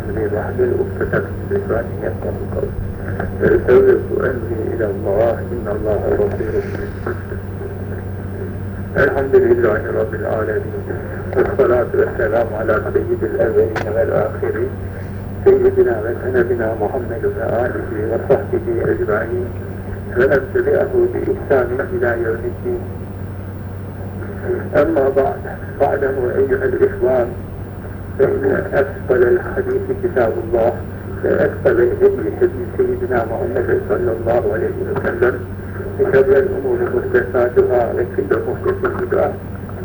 أمري واحلل عقدة من لساني يفقه قولي فأسوق أمري إلى الله إن الله غفور الحمد لله رب العالمين والصلاة والسلام على سيد الأولين والآخرين سيدنا ونبينا محمد وآله وصحبه أجمعين. تبعه بإحسان إلى يوم الدين. أما بعد فاعلموا أيها الإخوان فإن أفضل الحديث كتاب الله وأفضل الهدي هدي سيدنا محمد صلى الله عليه وسلم. وشر الأمور محدثاتها وكل محدث بدعة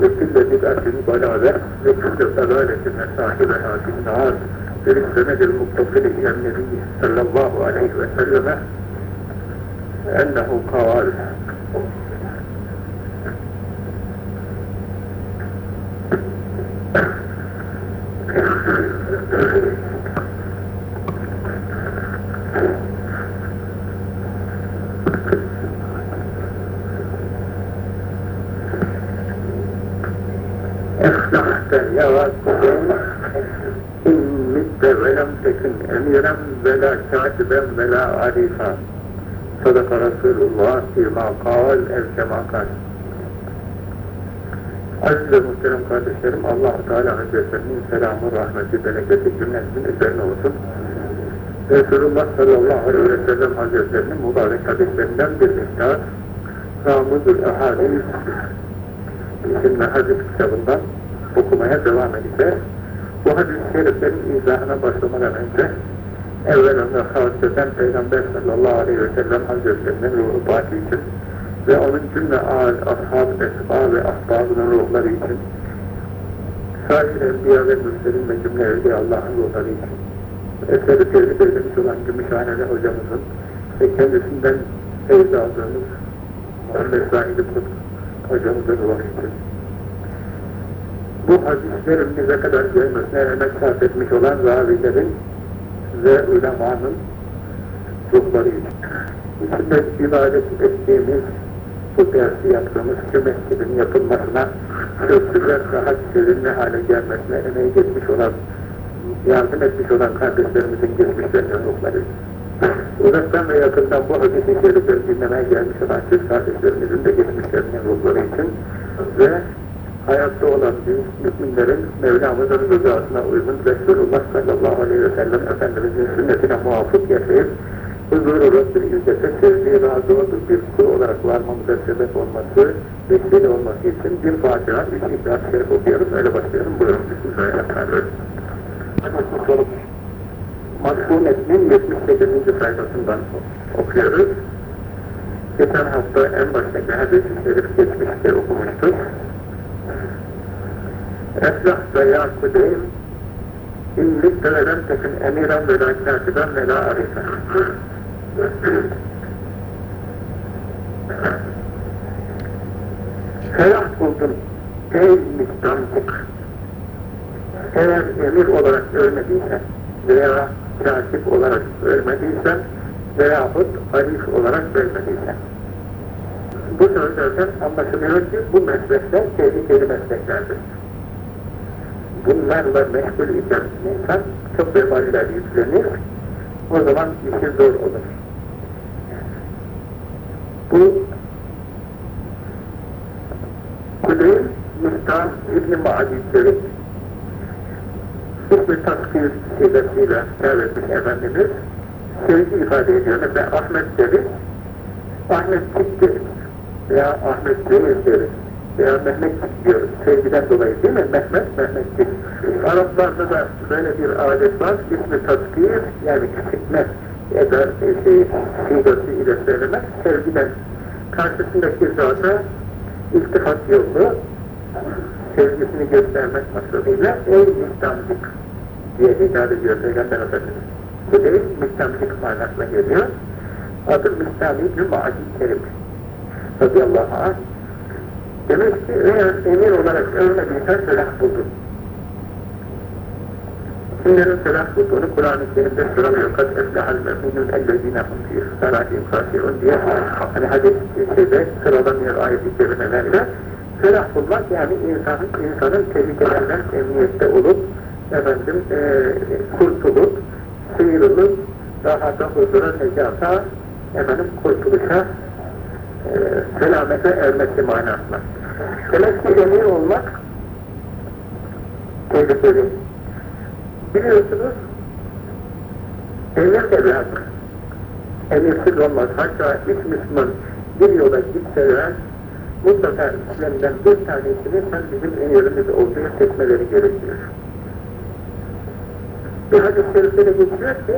وكل بدعة ضلالة وكل ضلالة صاحبها في النار. بالسند المتصل إلى النبي صلى الله عليه وسلم أنه قال ve la katiben ve la alifa. Sadaka Resulullah fîmâ kâl ev kemâ. Aziz ve muhterem kardeşlerim, allah Teala Hazretlerinin selamı, rahmeti, bereketi cümlemizin üzerine olsun. Resulullah sallallahu aleyhi ve sellem Hazretlerinin mübarek hadislerinden bir miktar Ramudül Ahadis isimli hadis kitabından okumaya devam edeceğiz. Bu hadis-i şeriflerin izahına başlamadan önce evvelen ve hasreten Peygamber sallallahu aleyhi ve sellem Hazretlerinin ruhu baki için ve onun cümle ağır ashab, esba ve ahbabının ruhları için salih enbiya ve mürslerin ve cümle evliya Allah'ın ruhları için eseri tevhid edilmiş olan Gümüşhaneli hocamızın ve kendisinden feyz aldığımız Muhammed Zahid Kut hocamızın ruhu için bu hadislerin bize kadar gelmesine emek sarf etmiş olan ravilerin ve ulemanın ruhları için. İçinde ibadet ettiğimiz bu dersi yaptığımız şu mescidin yapılmasına köprüler daha sevimli hale gelmesine emeği geçmiş olan, yardım etmiş olan kardeşlerimizin geçmişlerinin ruhları. Uzaktan ve yakından bu hadis-i şerifleri dinlemeye gelmiş olan Türk kardeşlerimizin de geçmişlerinin ruhları için ve hayatta olan müminlerin Mevlamızın rızasına uygun Resulullah sallallahu aleyhi ve sellem Efendimizin sünnetine muvafık yaşayıp huzuru Rabbil İzzet'e sevdiği razı olduğu bir kul olarak varmamıza sebep olması, vesile olması için bir Fatiha, üç İhlas Şerif okuyoruz. Öyle başlayalım. Buyurun. Bismillahirrahmanirrahim. Mazkur metnin 78. sayfasından okuyoruz. Geçen hafta en baştaki hadis-i şerif geçmişte okumuştuk. Eflah veya kudeyim İnlik ve lem tekin emiren ve la katiben ve la arifen. Felah buldum ey miktarlık. Eğer emir olarak ölmediysen veya katip olarak ölmediysen veyahut halif olarak ölmediysen. Bu sözlerden anlaşılıyor ki bu meslekler tehlikeli mesleklerdir bunlarla meşgul iken insan çok vebaliler yüklenir, o zaman işi zor olur. Bu Kudeyl Müstaham İbn-i Ma'adisleri Hükmü Taskir sebesiyle devretmiş Efendimiz sevgi ifade ediyor. Mesela Ahmet deriz, Ahmet deriz veya Ahmet Deniz deriz veya Mehmet diyoruz. Sevgiden dolayı değil mi? Mehmet, Mehmetçik. Araplarda da böyle bir adet var. İsmi taskir, yani küçültme ya da şey, sigası ile söylemek, sevgiden. Karşısındaki zata iltifat yolu, sevgisini göstermek maksadıyla ey müstamcık diye hitap ediyor Peygamber Efendimiz. Bu değil, müstamcık manasına geliyor. Adı müstamcık bir macit kerim. Radıyallahu anh Demek ki eğer emir olarak ölmediysen selah buldun. Kimlerin selah bulduğunu Kur'an-ı Kerim'de sıramıyor. Kad eflehal me'minun ellezine hum fi salâhim khâşi'un diye hani hadis-i şeyde sıralanıyor ayet-i kerimelerle. Selah bulmak yani insanın, insanın tehlikelerden emniyette olup efendim e, kurtulup, sıyrılıp, daha da huzura, necata, efendim kurtuluşa, selamete ermesi manasına. Demek ki olmak tehlikeli. Biliyorsunuz, emir de lazım. Emirsiz olmaz. Hatta hiç Müslüman bir yola gitseler, mutlaka İslam'dan bir tanesini sen bizim emirimiz olduğu seçmeleri gerekiyor. Bir hadis-i şerifte geçiyor ki,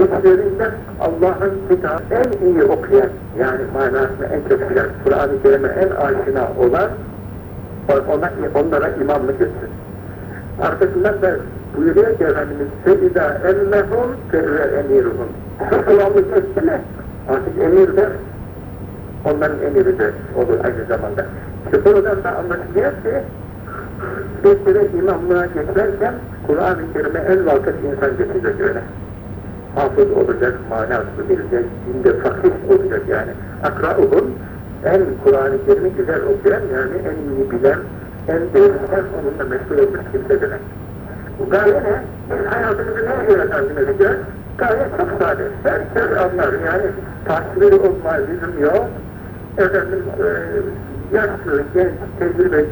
içlerinden Allah'ın kitabı en iyi okuyan, yani manasını en çok bilen, Kur'an-ı Kerim'e en aşina olan, ona, onlara imamlık etsin. Arkasından da buyuruyor ki Efendimiz, فَاِذَا اَلَّهُمْ فَاِذَا اَمِيرُهُمْ Şu imamlık etti mi? Artık emir de onların emiri de olur aynı zamanda. İşte buradan da anlaşılıyor ki bir kere imamlığa geçerken Kur'an-ı Kerim'e en vakıf insan geçecek öyle. Hafız olacak, manasını bilecek, dinde fakir olacak yani. Akra'uhum en Kur'an-ı Kerim'i güzel okuyan yani en iyi bilen, en değerli, onunla meşgul olmuş kimse demek. Bu gaye ne? Biz hayatımızı neye göre tanzim edeceğiz? Gaye çok sade. Herkes anlar yani tahsili olma lüzum yok. Efendim, e, yaşlı, genç, tecrübeli,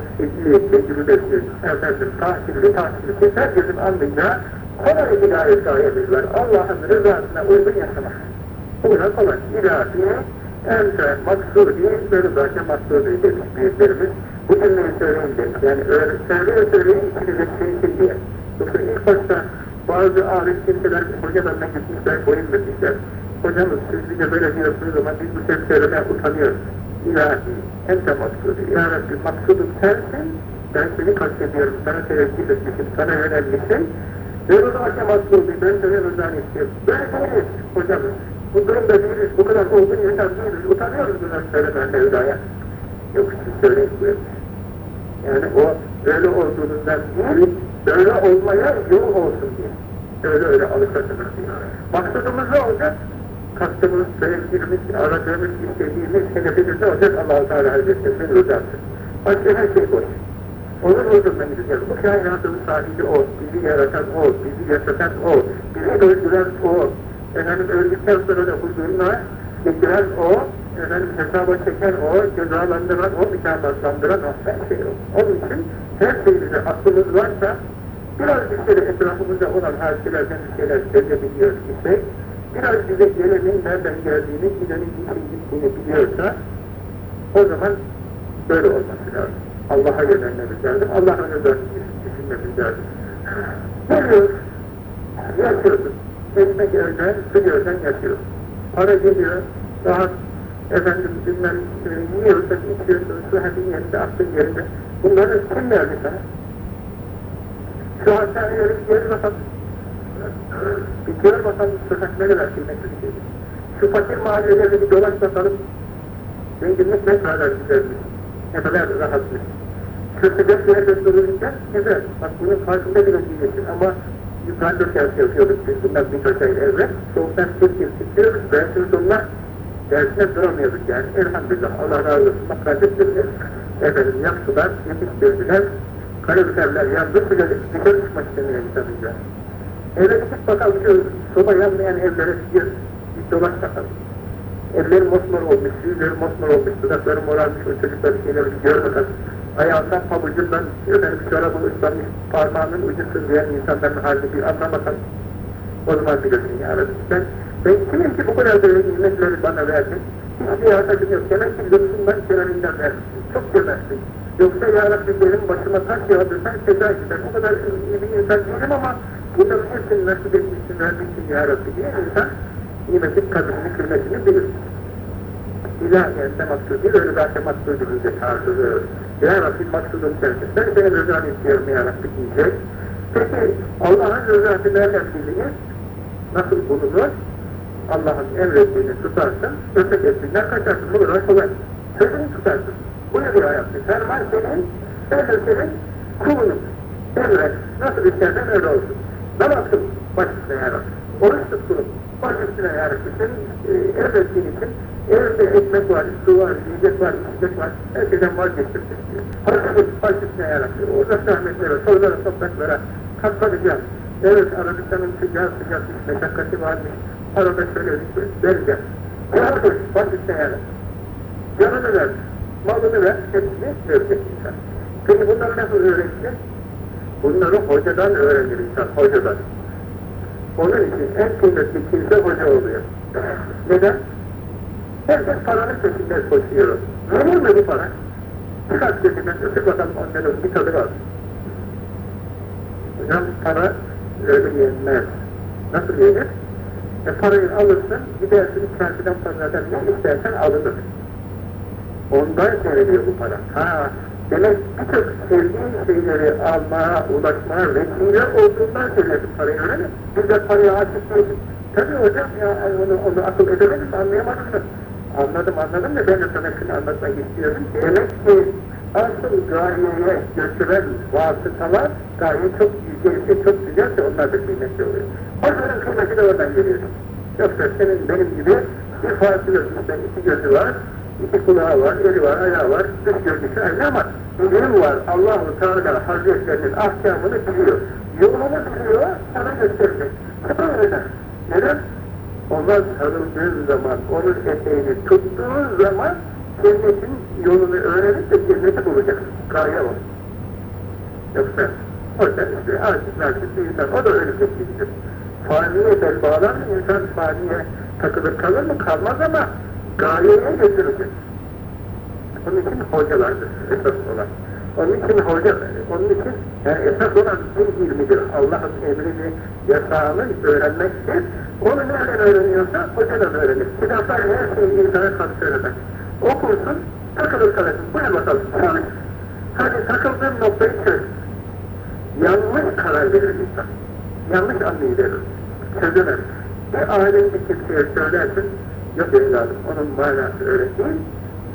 tecrübesiz, efendim, tahsilli, tahsilsiz, herkesin anlayacağı kolay gayemiz var. Allah'ın rızasına uygun yaşamak. Bu da kolay. İlahiye, ente, maksudi, zaten maksudi demiş büyüklerimiz. Bu cümleyi söyleyin demiş. Yani öyle söyleye söyleye içinize çekin diye. Yoksa ilk başta bazı ahir kimseler hocalarına gitmişler, boyun vermişler. Hocamız siz bize böyle diyorsunuz ama biz bu söz söylemeye utanıyoruz. İlahi, ente maksudi. Ya Rabbi maksudum sensin, ben seni kastediyorum, sana tevekkül etmişim, sana yönelmişim. Ve o zaman maksudi, ben senin rızanı istiyorum. Böyle değiliz hocamız. Bu durumda değiliz, bu kadar olgun insan değiliz, utanıyoruz bunları söylemeye Mevla'ya. Yok siz söyleyin buyurmuş. Yani o öyle olduğunuzdan değil, böyle olmaya yol olsun diye. Öyle öyle alışasınız diye. Maksudumuz ne olacak? Kastımız, sevgimiz, aradığımız, istediğimiz hedefimiz ne olacak? Allah-u Teala Hazretleri'nin rızası. Başka her şey boş. Onun huzuruna gideceğiz. Bu kainatın sahibi O, bizi yaratan O, bizi yaşatan O, bizi öldüren O, efendim öldükten sonra da huzuruna getiren O, efendim hesaba çeken O, cezalandıran O, mükafatlandıran O, her şey O. Onun için her şeyimize aklımız varsa, biraz bir kere etrafımızda olan hadiselerden bir şeyler sezebiliyoruz ise, biraz bize gelenin nereden geldiğini, gidenin niçin gittiğini biliyorsa, o zaman böyle olması lazım. Allah'a yönelmemiz lazım, Allah'ın rızasını düşünmemiz lazım. Geliyoruz, yaşıyorsun, ekmek evden, su gölden yaşıyorsun. Para geliyor, rahat, efendim bilmem, e, yiyorsun, içiyorsun, sıhhatin yerinde, aklın yerinde. Bunları kim verdi sana? Şu hastaneye gel bakalım. Bir gör bakalım sıhhat ne kadar kıymetli bir şeydir. Şu fakir mahallelerinde bir dolaş bakalım. Zenginlik ne kadar güzelmiş, ne kadar rahatmış. Kötücek bir yerde dururken güzel. Bak bunun farkında bile değilsin ama yukarıda ders yapıyorduk biz bundan birkaç ay evvel. Soğuktan yıl çıkıyoruz. Dersin sonuna dersine duramıyorduk yani. Elhamdülillah Allah razı olsun. Bak kardeşlerimiz efendim yaptılar, yetiştirdiler. Kaloriferler yandı, sıcacık dışarı çıkmak istemiyor insanınca. Eve gidip bakalım şu soba yanmayan evlere bir, bir dolaş bakalım. Ellerim mosmor olmuş, yüzlerim mosmor olmuş, dudaklarım morarmış, o çocuklar şeyleri gör bakalım. Ayağından, pabucundan, efendim çorabı ıslanmış, parmağının ucu sızlayan insanların halini bir anla bakalım. O zaman bilirsin ya Rabbi. Ben, ben kimim ki bu kadar böyle nimetleri bana verdin? Hiçbir yardım yok. Demek ki lütfundan kereminden vermişsin. Çok cömertsin. Yoksa ya Rabbi benim başıma taş yağdırsan ceza gider. O kadar iyi bir insan değilim ama bunların hepsini nasip etmişsin, vermişsin ya Rabbi diye insan nimetin kadrini, kıymetini bilir. İlahiyette maksudi, öyle zaten maksudi bize çağrılıyor. Ya Rabbi maksudun sensin. Ben senin rızanı istiyorum ya Rabbi diyecek. Peki Allah'ın rızası nereden bilinir? Nasıl bulunur? Allah'ın emrettiğini tutarsın, ötek ettiğinden kaçarsın. Bu kadar kolay. Sözünü tutarsın. Bu ne bir hayattı? Ferman senin, de senin kulunum. Emret. Nasıl istersen öyle olsun. Namaz kıl. Baş üstüne ya Rabbi. Oruç tut kulum. Baş üstüne ya Rabbi. Senin e, emrettiğin için Evde ekmek var, su var, yiyecek var, içecek var. Her şeyden vazgeçtim diyor. Hazır baş üstüne yarattı. Orada zahmetlere, sorulara, topraklara katlanacağım. Evet, Arabistan'ın sıcağı sıcak bir meşakkati varmış. Arada şöyle bir vereceğim. Yardır, baş üstüne yarattı. Canını ver, malını ver, hepsini verecek insan. Peki bunları nasıl öğrenecek? Bunları hocadan öğrenir insan, hocadan. Onun için en kıymetli kimse hoca oluyor. Neden? Herkes paranın peşinden koşuyor. Verir mi bu para? Çıkart gözünden ısır bakalım onların bir tadı var. Hocam para öyle yenmez. Nasıl yenir? E parayı alırsın, gidersin çarşıdan pazardan ne istersen alınır. Ondan veriliyor bu para. Ha, demek birçok sevdiğin şeyleri almaya, ulaşmaya vesile olduğundan söyledim parayı öyle mi? Biz de aşık değiliz. Tabii hocam ya onu, onu akıl edemedim, anlayamadım. Anladım anladım da ben de sana şunu anlatmak istiyorum. Demek ki asıl gayeye götüren vasıtalar gaye çok yücelirse, çok güzelse onlar da kıymetli oluyor. Onların kıymeti de oradan geliyor. Yoksa senin benim gibi bir fasilesinde iki gözü var, iki kulağı var, eli var, ayağı var, dış görünüşü aynı ama ilim var. Allah-u Teala Hazretlerinin ahkamını biliyor. Yolunu biliyor, sana gösterecek. Neden? Neden? Ona sarıldığın zaman, onun eteğini tuttuğun zaman cennetin yolunu öğrenip de cenneti bulacaksın. Gaye var. Yoksa orada işte naciz bir insan, o da öyle bir Faniye bel bağlar mı? İnsan faniye takılır kalır mı? Kalmaz ama gayeye götürecek. Onun için hocalardır esas olan. Onun için hoca, onun için yani esas olan din ilmidir. Allah'ın emrini, yasağını öğrenmektir. Onu nereden öğreniyorsa hocadan öğrenir. Kitaplar her şeyi insana söylemez. Okursun, takılır kalırsın. Buyur bakalım. Çalış. Hadi takıldığın noktayı çöz. Yanlış karar verir insan. Yanlış anlayıverir. Çözemez. Bir alim bir kimseye söylersin, yok evladım onun manası öyle değil,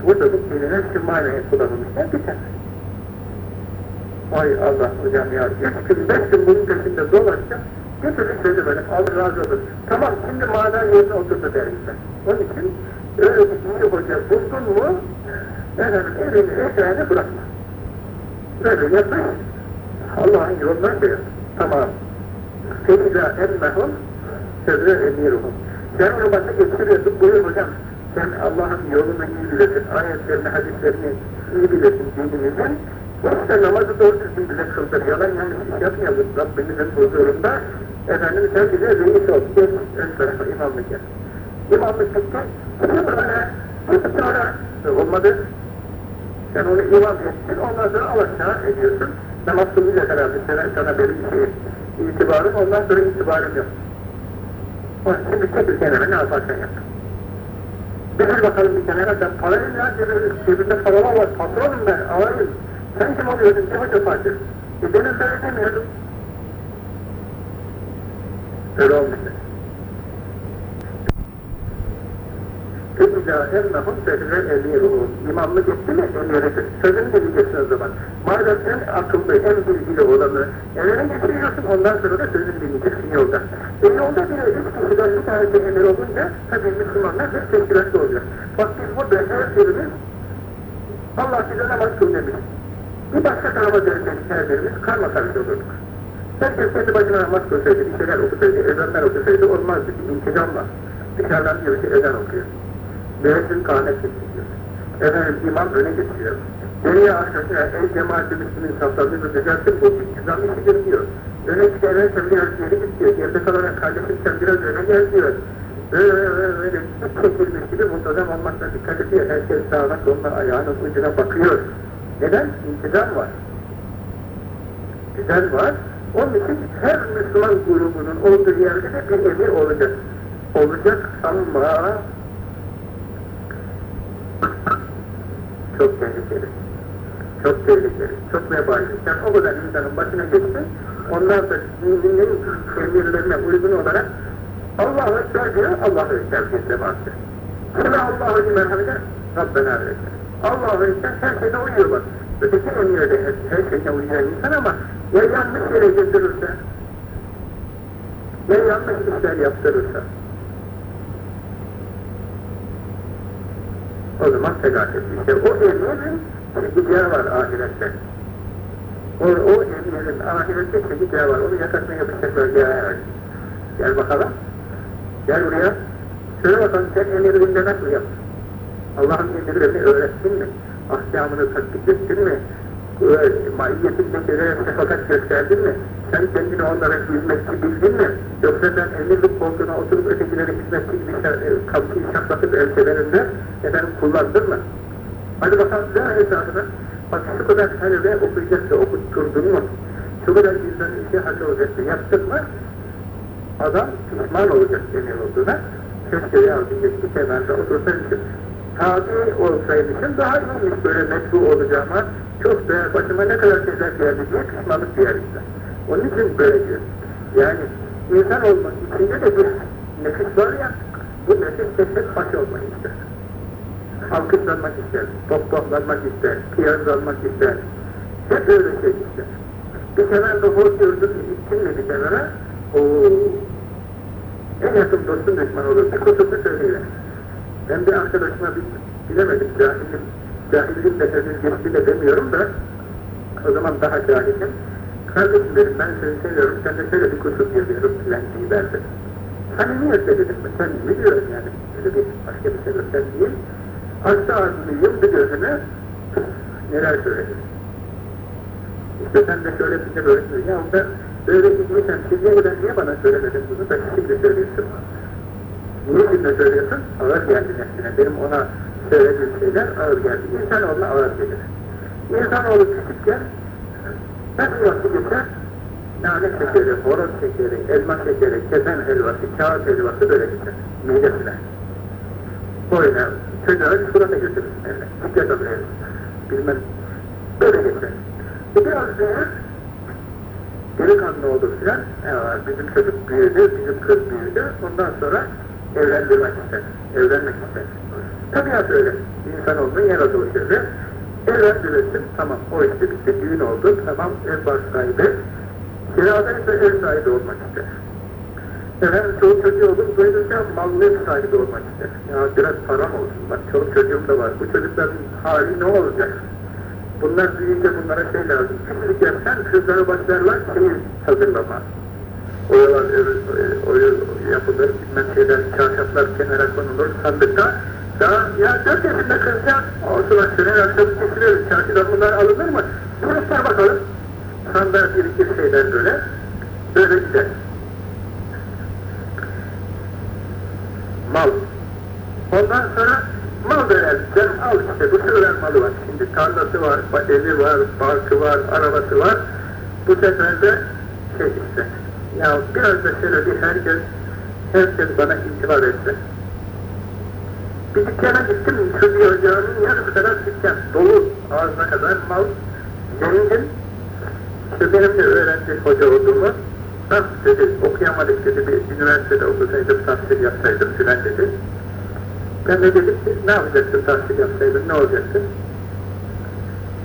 burada bu kelime şu manaya kullanılmışlar biter. Ay Allah hocam ya. Yakındaştım bunun peşinde dolaştım. Bir türlü çözemedim. Allah razı olsun. Tamam şimdi maden yerine oturdu derim ben. Onun için öyle bir hoca buldun mu efendim elini eşeğini bırakma. Böyle yapmış. Allah'ın yolundan verir. Tamam. Feyza emmehum sözü emiruhum. Sen onu bana getiriyorsun. Buyur hocam. Sen Allah'ın yolunu iyi bilesin. Ayetlerini, hadislerini iyi bilesin dinimizin. İşte namazı doğru düzgün bize kıldır. Yalan yanlış iş yapmayalım Rabbimizin huzurunda. Efendim sen bize reis ol. Gel ön tarafa imamlık yap. İmamlık böyle bir sonra olmadı. Sen onu imam ettin, ondan sonra al aşağı ediyorsun. Namaz kılmayacak herhalde. Sana, sana benim şey, itibarım, ondan sonra itibarım yok. Şimdi çekil kenara ne yaparsan yap. Bir bakalım bir kenara ben parayım ya cebimde paralar var patronum ben alayım. Sen kim oluyordun kim hoca fatih? E benim böyle demiyordum. Öyle olmuştu. İlla ennehum sehre emiruhum. İmamlık etti mi emiridir. Sözünü dinleyeceksin o zaman. Madem en akıllı, en bilgili olanı emrine getiriyorsun, ondan sonra da sözünü dinleyeceksin yolda. E yolda bir üç kişiden bir tanesi emir olunca, tabii Müslümanlar bir teşkilatlı oluyor. Bak biz burada her birimiz, Allah bize namaz kıl demiş. Bir başka tarafa dönecek her birimiz, karma karşı olurduk. Herkes kendi başına namaz kılsaydı, bir şeyler okusaydı, ezanlar okusaydı olmazdı. Bir intizam var. Dışarıdan diyor ki ezan okuyor. Müezzin kahmet getiriyor. Efendim imam öne getiriyor. Nereye arkasına ey cemaat-i Müslümin saflarını düzelttin bu intizam işidir diyor. Öne çıkarırsan biraz geri git diyor. Geride kalarak kardeşim sen biraz öne gel diyor. Böyle çekilmiş gibi muntazam olmakla dikkat ediyor. Herkes sağına soluna ayağının ucuna bakıyor. Neden? İntizam var. Düzen var. Onun için her Müslüman grubunun olduğu yerde de bir emir olacak. Olacak ama çok tehlikeli. Çok tehlikeli. Çok vebali. Sen o kadar insanın başına geçtin, onlar da dininin emirlerine uygun olarak Allah'ı ekber diyor, Allah'ı ekber vardır. Şimdi Allah'ı merhamede Rabbena verirler. Allah'ı ekber her şeyde uyuyor bak. Öteki emire de her şeyde uyuyan insan ama ya yanlış yere götürürse, ya yanlış işler yaptırırsa, O zaman felaket. İşte o emirin çekeceği var ahirette. O, o emirin ahirette çekeceği var. Onu yakasına yapacaklar gel. Gel bakalım. Gel buraya. Söyle bakalım sen emirinde nasıl yaptın? Allah'ın emirlerini öğrettin mi? Ahkamını tatbik ettin mi? Mahiyyetindekilere sefakat gösterdin mi? Sen kendini onlara hizmetçi bildin mi? Yoksa sen emirlik koltuğuna oturup ötekilere hizmetçi gibi kapıyı şaklatıp elçelerinde efendim kullandın mı? Hadi bakalım ne hesabına? Bak şu kadar talebe okuyacaksa okutturdun mu? Şu kadar insan işi hak olacaksa yaptın mı? Adam pişman olacak emir olduğuna. Keşke ya bir kenarda otursaymışım. Tabi olsaymışım daha iyiymiş böyle meşru olacağıma. Çok da başıma ne kadar şeyler geldi diye pişmanlık duyar insan. Onun için böyle diyor. Yani insan olmak içinde de bir nefis var ya, bu nefis tek baş olmak ister. Alkışlanmak ister, toplanmak ister, piyazlanmak ister. Hep öyle şey ister. Bir kenarda hor gördüm, gittin mi bir kenara, ooo, en yakın dostun düşman olur, bir kusurunu söyleyiver. Ben bir arkadaşıma bir, bilemedim, cahilim, cahilliğim de henüz geçti de demiyorum da, o zaman daha cahilim. Kardeşim dedim, ben seni seviyorum, sen de şöyle bir kusur görüyorum, filancıyı verdim. Samimiyetle dedim ben, biliyorum yani, öyle bir başka bir sebepten değil. Açtı ağzını yıldı gözüne, neler söyledim. İşte sen de söyledin böyle söylüyor. Ya ben böyle gitmişsen şimdiye kadar niye bana söylemedin bunu da şimdi söylüyorsun. Niye şimdi söylüyorsun? Ağır geldi nefsine. Benim ona söylediğim şeyler ağır geldi. İnsanoğluna ağır gelir. İnsanoğlu küçükken nasıl vakti geçer? Nane şekeri, horoz şekeri, elma şekeri, kefen helvası, kağıt helvası böyle geçer. Midesine. Boyuna, çocuğa çikolata götürürsün evine. Çikolata böyle. Bilmem. Böyle geçer. E biraz büyür, delikanlı olur filan, bizim çocuk büyüdü, bizim kız büyüdü, ondan sonra evlendirmek ister, evlenmek ister. Tabiat öyle, insanoğlunun yaratılışı öyle. Evlendirirsin, tamam o işte bitti, düğün oldu, tamam ev baş sahibi. Kirada ise ev sahibi olmak ister. Efendim çoluk çocuğu olur, doyurursa mallı ev sahibi olmak ister. Ya biraz param olsun, bak çoluk çocuğum da var, bu çocukların hali ne olacak? Bunlar büyüyünce bunlara şey lazım. Şimdilik yapsan kızlara başlarlar şehir hazırlama. Oyalar, oya yapılır, bilmem şeyler, çarşaflar kenara konulur, sandıkta. Daha ya dört yaşında kızcağız, olsun aksine akşam kesilir, çarşıdan bunlar alınır mı? Dururlar bakalım. Sandığa birikir şeyler böyle, böyle gider. Mal. Ondan sonra mal veren, sen al işte bu kadar malı var. Şimdi tarlası var, evi var, barkı var, arabası var. Bu sefer de şey işte, ya biraz da şöyle bir herkes, herkes bana itibar etse. Bir dükkana gittim, bir ocağının yarısı kadar dükkan, dolu ağzına kadar mal, zengin. İşte benim de öğrenci hoca olduğumu, bak dedi, okuyamadık dedi, bir üniversitede okusaydım, tahsil yapsaydım filan dedi. Ben de dedim ki ne yapacaksın tahsil yapsaydın ne olacaktı?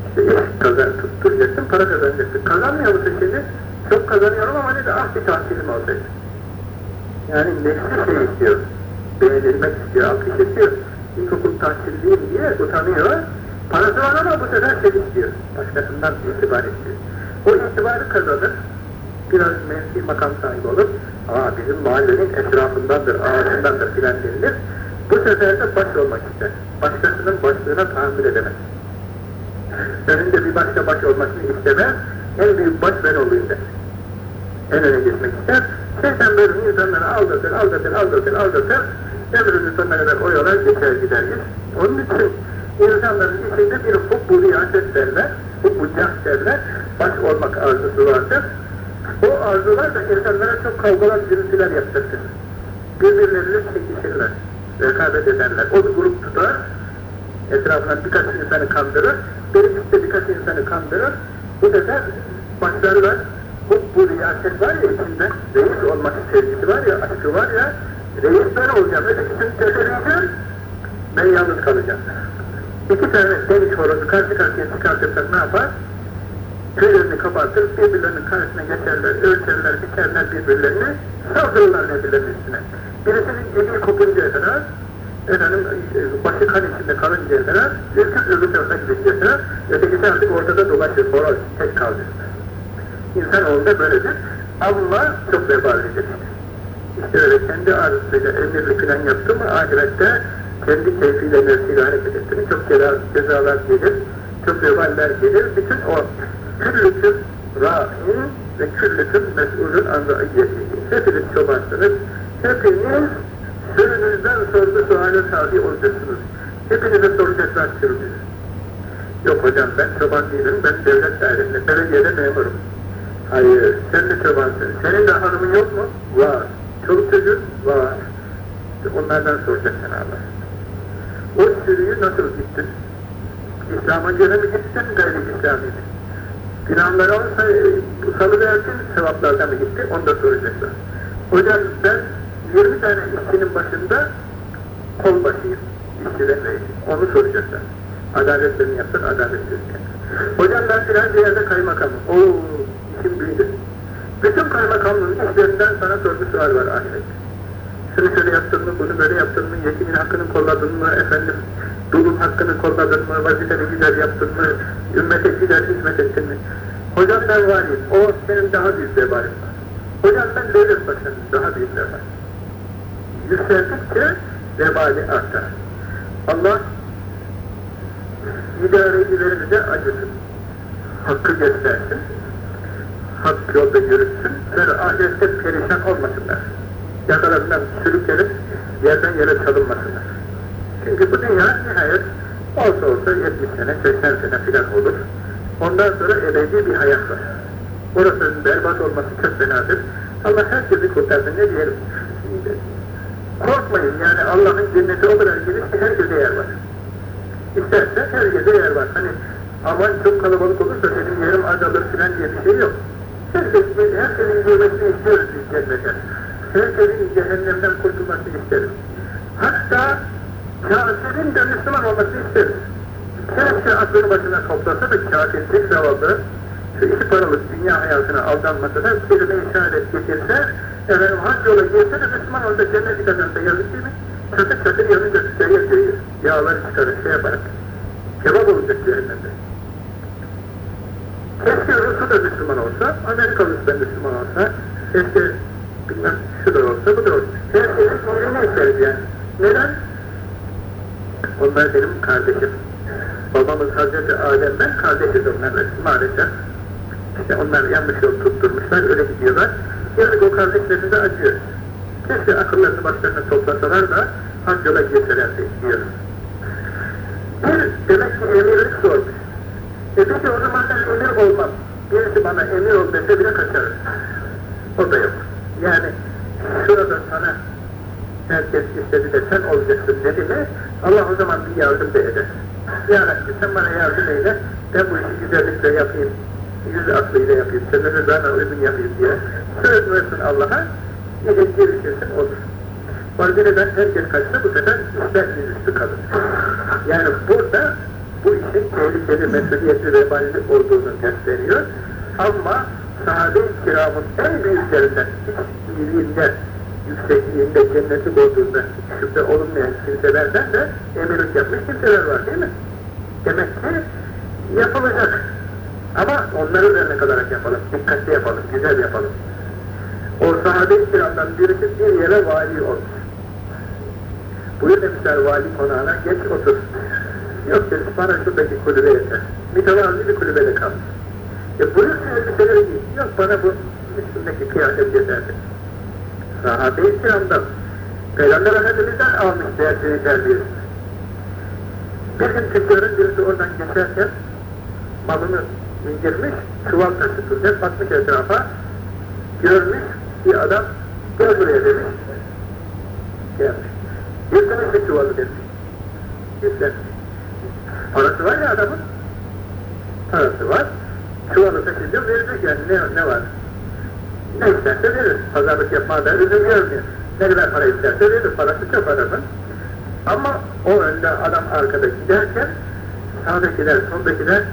İşte iş kazan tutturacaksın, para kazanacaksın. Kazanmıyor musun şimdi? Çok kazanıyorum ama ne de ah bir tahsilim olsaydı. Yani nefsi şey istiyor, beğenilmek istiyor, alkış istiyor. İlkokul tahsilliyim diye utanıyor. Parası var ama bu sefer şey istiyor. Başkasından itibar istiyor. O itibarı kazanır, biraz menfi makam sahibi olur. Aa bizim mahallenin etrafındandır, ağacındandır filan denilir. Bu sefer de baş olmak ister. Başkasının başlığına tahammül edemez. Önünde bir başka baş olmasını istemez, en büyük baş ben olayım der. En öne geçmek ister. Şeytan böyle insanları aldatır, aldatır, aldatır, aldatır. Ömrünün sonuna kadar oyalar, geçer gider. Onun için insanların içinde bir hubbu riyaset derler, hubbu cah derler, baş olmak arzusu vardır. O arzular da insanlara çok kavgalar, gürültüler yaptırır. Birbirlerine çekişirler rekabet ederler. O grup tutar, etrafından birkaç insanı kandırır, birisi de birkaç insanı kandırır. Bu sefer başlarlar, bu, bu riyaset var ya içinde, reis olmak sevgisi var ya, aşkı var ya, reis ben olacağım, ötekisini teseleyeceğim, ben yalnız kalacağım. İki tane deniz horozu karşı karşıya çıkartırsak ne yapar? Köylerini kapatır, birbirlerinin karşısına geçerler, ölçerler, biçerler birbirlerini, saldırırlar birbirlerinin üstüne. Birisinin dili kopuncaya kadar, efendim e, başı kan içinde kalıncaya kadar ürküp öbür tarafa gideceğine kadar ötekisi artık ortada dolaşır, horoz, tek kalır. İnsan da böyledir. Allah çok vebalidir. İşte öyle kendi arzusuyla emirli plan yaptı mı ahirette kendi keyfiyle nefsiyle hareket etti mi çok cezalar gelir, çok veballer gelir. Bütün o küllüküm râhin ve küllüküm mes'ulun an ra'iyyeti. Hepiniz çobansınız. Hepiniz sürünüzden sorgu suale tabi olacaksınız. Hepinize soracaklar sürünüz. Yok hocam ben çoban değilim, ben devlet dairesinde, belediyede memurum. Hayır, sen de çobansın. Senin de hanımın yok mu? Var. Çoluk çocuk? Var. Onlardan soracaksın Allah. O sürüyü nasıl gittin? İslam'a göre mi gittin, gayri İslami mi? Günahları olsa salıversin, sevaplarda mı gitti? Onu da soracaklar. Hocam ben 20 tane işçinin başında kol başıyım. İşçilerin reisi. Onu soracaklar. Adaletlerini yaptın, adaletsizlik Hocam ben filan bir yerde kaymakamım. Oo, işim büyüdü. Bütün kaymakamlığın işlerinden sana sorgu sual var ahirette. Şunu şöyle yaptın mı, bunu böyle yaptın mı, yetimin hakkını kolladın mı, efendim, dulun hakkını kolladın mı, vazifeni güzel yaptın mı, ümmete güzel hizmet ettin mi? Hocam ben varayım, o senin daha büyük vebalin var. Hocam ben devlet başkanım, daha büyük vebal. Yükseldikçe vebali artar. Allah idarecilerimize acısın. Hakkı göstersin, hak yolda yürütsün ve ahirette perişan olmasınlar. Yakalarından sürüklenip yerden yere çalınmasınlar. Çünkü bu dünya nihayet olsa olsa 70 sene, 80 sene filan olur. Ondan sonra ebedi bir hayat var. Orasının berbat olması çok fenadır. Allah herkesi kurtarsın ne diyelim. Korkmayın yani Allah'ın cenneti o kadar geniş ki herkese yer var. İsterse herkese yer var. Hani aman çok kalabalık olursa senin yerim azalır filan diye bir şey yok. Herkes, herkesin girmesini istiyoruz biz cennete. Herkesin cehennemden kurtulmasını isteriz. Hatta kafirin de Müslüman olmasını isteriz. Keşke aklını başına toplasa da kafirlik zavallı, şu iki paralık dünya hayatına aldanmasa da kelime-i şehadet getirse, efendim hac yola girse de Müslüman olsa cenneti kazansa yazık değil mi? Çatır çatır yanınca seyir, yağları çıkarır, şey yaparak. Kebap olacak cehennemde. Keşke Rus'u da Müslüman olsa, Amerikalısı da Müslüman olsa, keşke bilmem şu da olsa, bu da olsa. Herkesin iyiliğini isteriz yani. Neden? Onlar benim kardeşim. Babamız Hazreti Adem'den kardeşiz onlarla maalesef. İşte onlar yanlış yol tutturmuşlar, öyle gidiyorlar. Yani o kardeşlerine de acıyor. Keşke akıllarını başlarına toplasalar da hak yola girselerdi diyorum. Bir demek ki emirlik sormuş. E peki o zaman ben emir olmam. Birisi bana emir ol dese bile kaçarım. O da yok. Yani şurada sana herkes istedi de sen olacaksın dedi mi Allah o zaman bir yardım da eder. Ya Rabbi sen bana yardım eyle, ben bu işi güzellikle yapayım, yüz aklıyla yapayım, senin rızana uygun yapayım diye söz versin Allah'a, ile girişirsin olur. Vazireden herkes kaçsa bu sefer işler yüzüstü kalır. Yani burada bu işin tehlikeli, mesuliyetli, veballi olduğunu gösteriyor. Ama sahabe-i kiramın en büyüklerinden, iyiliğinden, yüksekliğinde, cenneti bozduğunda şüphe olunmayan kimselerden de emirlik yapmış kimseler var değil mi? Demek ki yapılacak. Ama onları üzerine kadar yapalım, dikkatli yapalım, güzel yapalım. O sahabe-i kiramdan birisi bir yere vali olmuş. Buyur demişler vali konağına, geç otur. Yok demiş, bana şuradaki kulübe yeter. Mütevazı bir kulübede kalmış. E buyur şu elbiseleri giy. Yok bana bu üstündeki kıyafet yeterli. Sahabe-i kiramdan Peygamber Efendimiz'den almış dersini terbiyesi. Bir gün tüccarın birisi oradan geçerken malını indirmiş, çuval taşıtılacak, bakmış etrafa, görmüş bir adam, gel buraya demiş, gelmiş. Yüklemiş bir çuvalı demiş. Yüklemiş. Parası var ya adamın, parası var, çuvalı taşınca verecek yani ne, ne var? Ne isterse verir, pazarlık yapmaya da üzüm görmüyor. Ne kadar para isterse verir, parası çok adamın. Ama o önde adam arkada giderken sağdakiler, soldakiler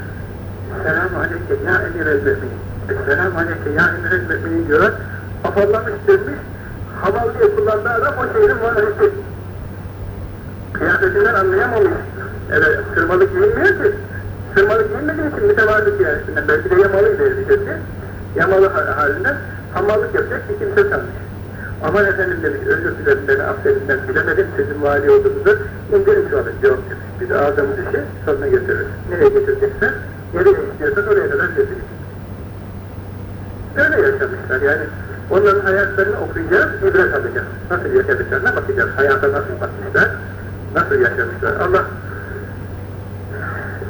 Selamun Aleyke ya emir el müminin Selamun Aleyke ya emir el müminin diyorlar. Afallamış dönmüş, hamal diye kullandığı adam o şehrin valisi. Kıyafetinden anlayamamış. Evet, sırmalı giyinmiyor ki. Sırmalı giyinmediği için mütevazı içerisinde. Belki de yamalıydı elbisesi. Yamalı halinden hamallık yapacak bir kimse sanmış. Aman efendim demiş, özür dilerim beni affedin ben bilemedim, sizin vali olduğunuzu indirin şu an yok. Biz ağzımız işi sonuna getiririz. Nereye getireceksen, nereye istiyorsan oraya kadar getirir. Öyle yaşamışlar yani. Onların hayatlarını okuyacağız, ibret alacağız. Nasıl yaşadıklarına bakacağız. Hayata nasıl bakmışlar, nasıl yaşamışlar. Allah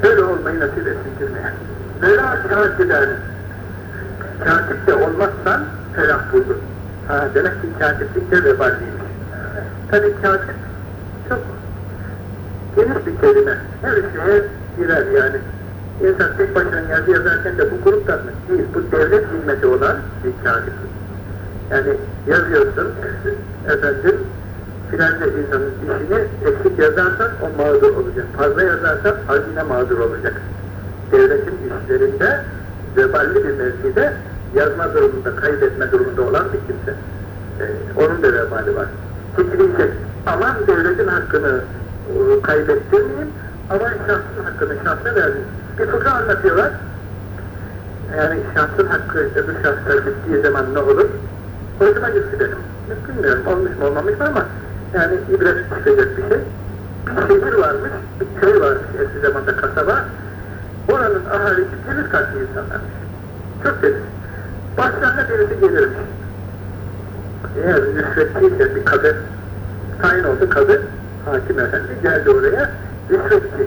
öyle olmayı nasip etsin cümleye. Vela kâtiben, katip de olmazsan felah buldun. Ha, demek ki katiplik de veballiymiş. Tabi katip çok geniş bir kelime. Her şeye girer yani. İnsan tek başına yazı yazarken de bu gruptan mı? Değil. Bu devlet hizmeti olan bir katiplik. Yani yazıyorsun, efendim, filanca insanın işini eksik yazarsan o mağdur olacak. Fazla yazarsan hazine mağdur olacak. Devletin işlerinde veballi bir mevkide yazma durumunda, kaydetme durumunda olan bir kimse. Ee, onun da vebali var. Titriyecek. Aman devletin hakkını e, kaybettirmeyeyim, aman şahsın hakkını şahsa vermeyeyim. Bir fıkra anlatıyorlar. Yani şahsın hakkı öbür şahslar gittiği zaman ne olur? Hoşuma gitti dedim. Bilmiyorum olmuş mu olmamış mı ama yani ibret çıkacak bir şey. Bir şehir varmış, bir köy varmış eski zamanda kasaba. Oranın ahalisi temiz kalpli insanlarmış. Çok temiz. Başlarına birisi gelirmiş. Eğer rüşvetliyse bir kadın, tayin oldu kadın, hakim efendi geldi oraya, rüşvetli.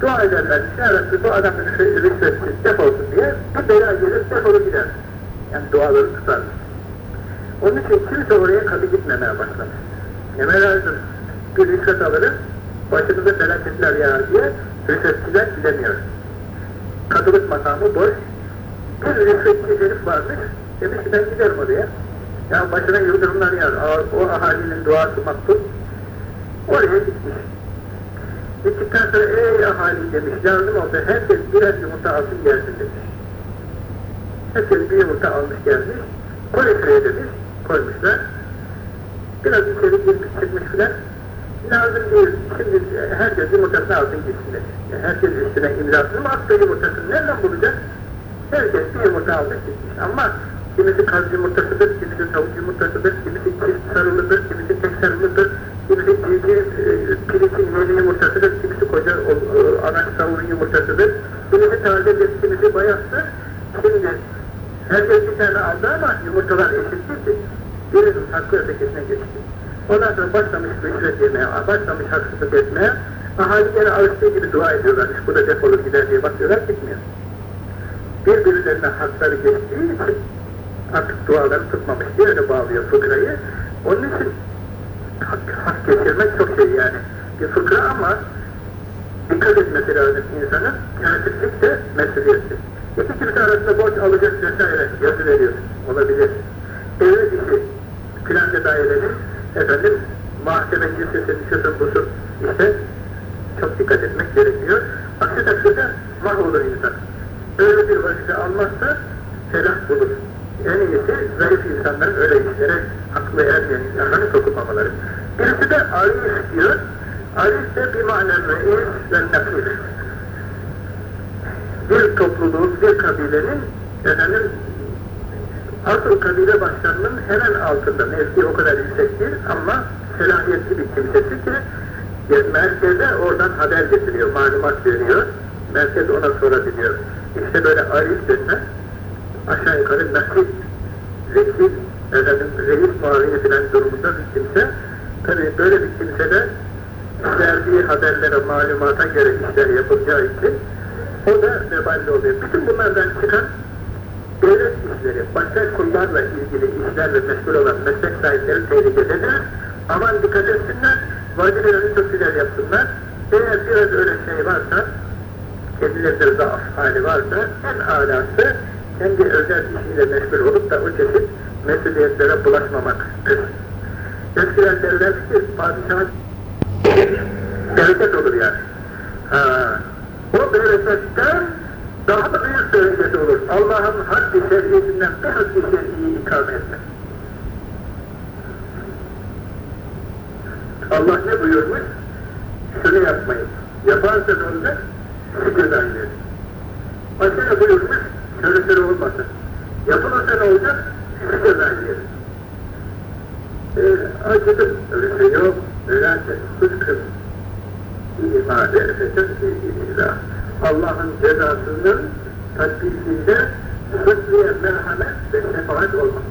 Dua ederler, Ya Rabbi bu adam rüşvetli defolsun diye, bir bela gelir defolu gider. Yani duaları tutarmış. Onun için oraya kadı gitmemeye başlamış. Neme lazım? Bir rüşvet alırım, başımıza felaketler yağar diye rüşvetçiler gidemiyor. Kadılık makamı boş, bir rüşvetçi herif varmış, demiş ki ben giderim oraya. Ya başına yıldırımlar yağar, o ahalinin duası maktul. Oraya gitmiş. Gittikten sonra ey ahali demiş, lazım olsa herkes birer yumurta alsın gelsin demiş. Herkes bir yumurta almış gelmiş, kolektöre demiş, koymuşlar. Biraz içeri girmiş çıkmış. Lazım değil, şimdi herkes yumurtasını alsın gitsin demiş. Yani herkes üstüne imzasını mı attı yumurtasını, nereden bulacak? Herkes bir yumurta almış gitmiş ama kimisi kaz yumurtasıdır, kimisi tavuk yumurtasıdır, kimisi çift sarılıdır, kimisi tek sarılıdır, kimisi cici e, piliçin yeni yumurtasıdır, kimisi koca o, anak savurun yumurtasıdır, kimisi tazedir, kimisi bayattır. Şimdi herkes bir tane aldı ama yumurtalar eşit ki. Birinin hakkı ötekisine geçti. Ondan sonra başlamış rüşvet yemeye, başlamış haksızlık etmeye, ahali gene alıştığı gibi dua ediyorlarmış, bu da defolur gider diye bakıyorlar, gitmiyor birbirlerine hakları geçtiği için artık duaları tutmamış diye öyle bağlıyor fıkrayı. Onun için hak, hak geçirmek çok şey yani. Bir fıkra ama dikkat etmesi lazım insanın. Katiplik de mesuliyettir. İki kimse arasında borç alacak vesaire yazı veriyor. Olabilir. Evli işi filanca dairenin efendim mahkeme cinsesinin şusun busun işte çok dikkat etmek gerekiyor. Aksi takdirde mahvolur insan böyle bir vazife almazsa felah bulur. En iyisi zayıf insanların öyle işlere aklı ermeyen insanların sokulmamaları. Birisi de arif diyor. Arif de bir manen reis ve nakil. Bir topluluğun, bir kabilenin efendim asıl kabile başkanının hemen altında mevki o kadar yüksek değil ama selahiyetli bir kimsesi ki merkeze oradan haber getiriyor, malumat veriyor. Merkez ona sorabiliyor. İşte böyle arif desen aşağı yukarı nakit, vekil, efendim, reis muavini filan durumunda bir kimse tabi böyle bir kimse de verdiği haberlere, malumata göre işler yapılacağı için o da veballi oluyor. Bütün bunlardan çıkan devlet işleri, başka kullarla ilgili işlerle meşgul olan meslek sahipleri tehlikededir. Aman dikkat etsinler, vazifelerini çok güzel yapsınlar. Eğer biraz öyle şey varsa, kendilerinde zaaf hali varsa en alası kendi özel işiyle meşgul olup da o çeşit mesuliyetlere bulaşmamaktır. Eskiden derler ki padişahın bereket olur yani. Ha, o bereketten daha da büyük bereket olur. Allah'ın haddi şerriyetinden bir haddi şerriyi ikame etmek. Allah ne buyurmuş? Şunu yapmayın. Yaparsa ne olacak? Şu cezayı verin. Başka ne buyurmuş? Şöyle şöyle olmasın. Yapılırsa ne olacak? Şu cezayı verin. Ee, acıdım. Öyle şey yok. Öyleyse fıskın ifade ilgiliyle. Allah'ın cezasının tatbikinde fıskıya merhamet ve şefaat olmaz.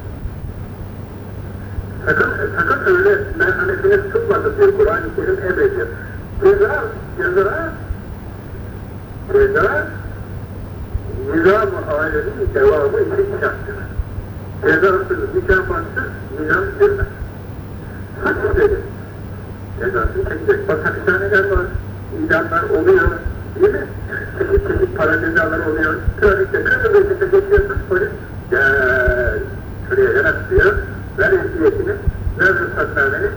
Sakın, sakın öyle merhametini tutmadı diyor Kur'an-ı Kerim emrediyor. Ceza, ceza, ceza, nizam-ı alemin devamı için şarttır. Cezasız, mükafatsız nizam sürmez. Suç işledi. Cezasını çekecek. Bak hapishaneler idamlar oluyor, değil mi? Çeşit çeşit para cezalar oluyor. Trafikte kırmızı ışıkta geçiyorsun, polis gel, şuraya yarat diyor, ver ehliyetini, ver ruhsatnameni,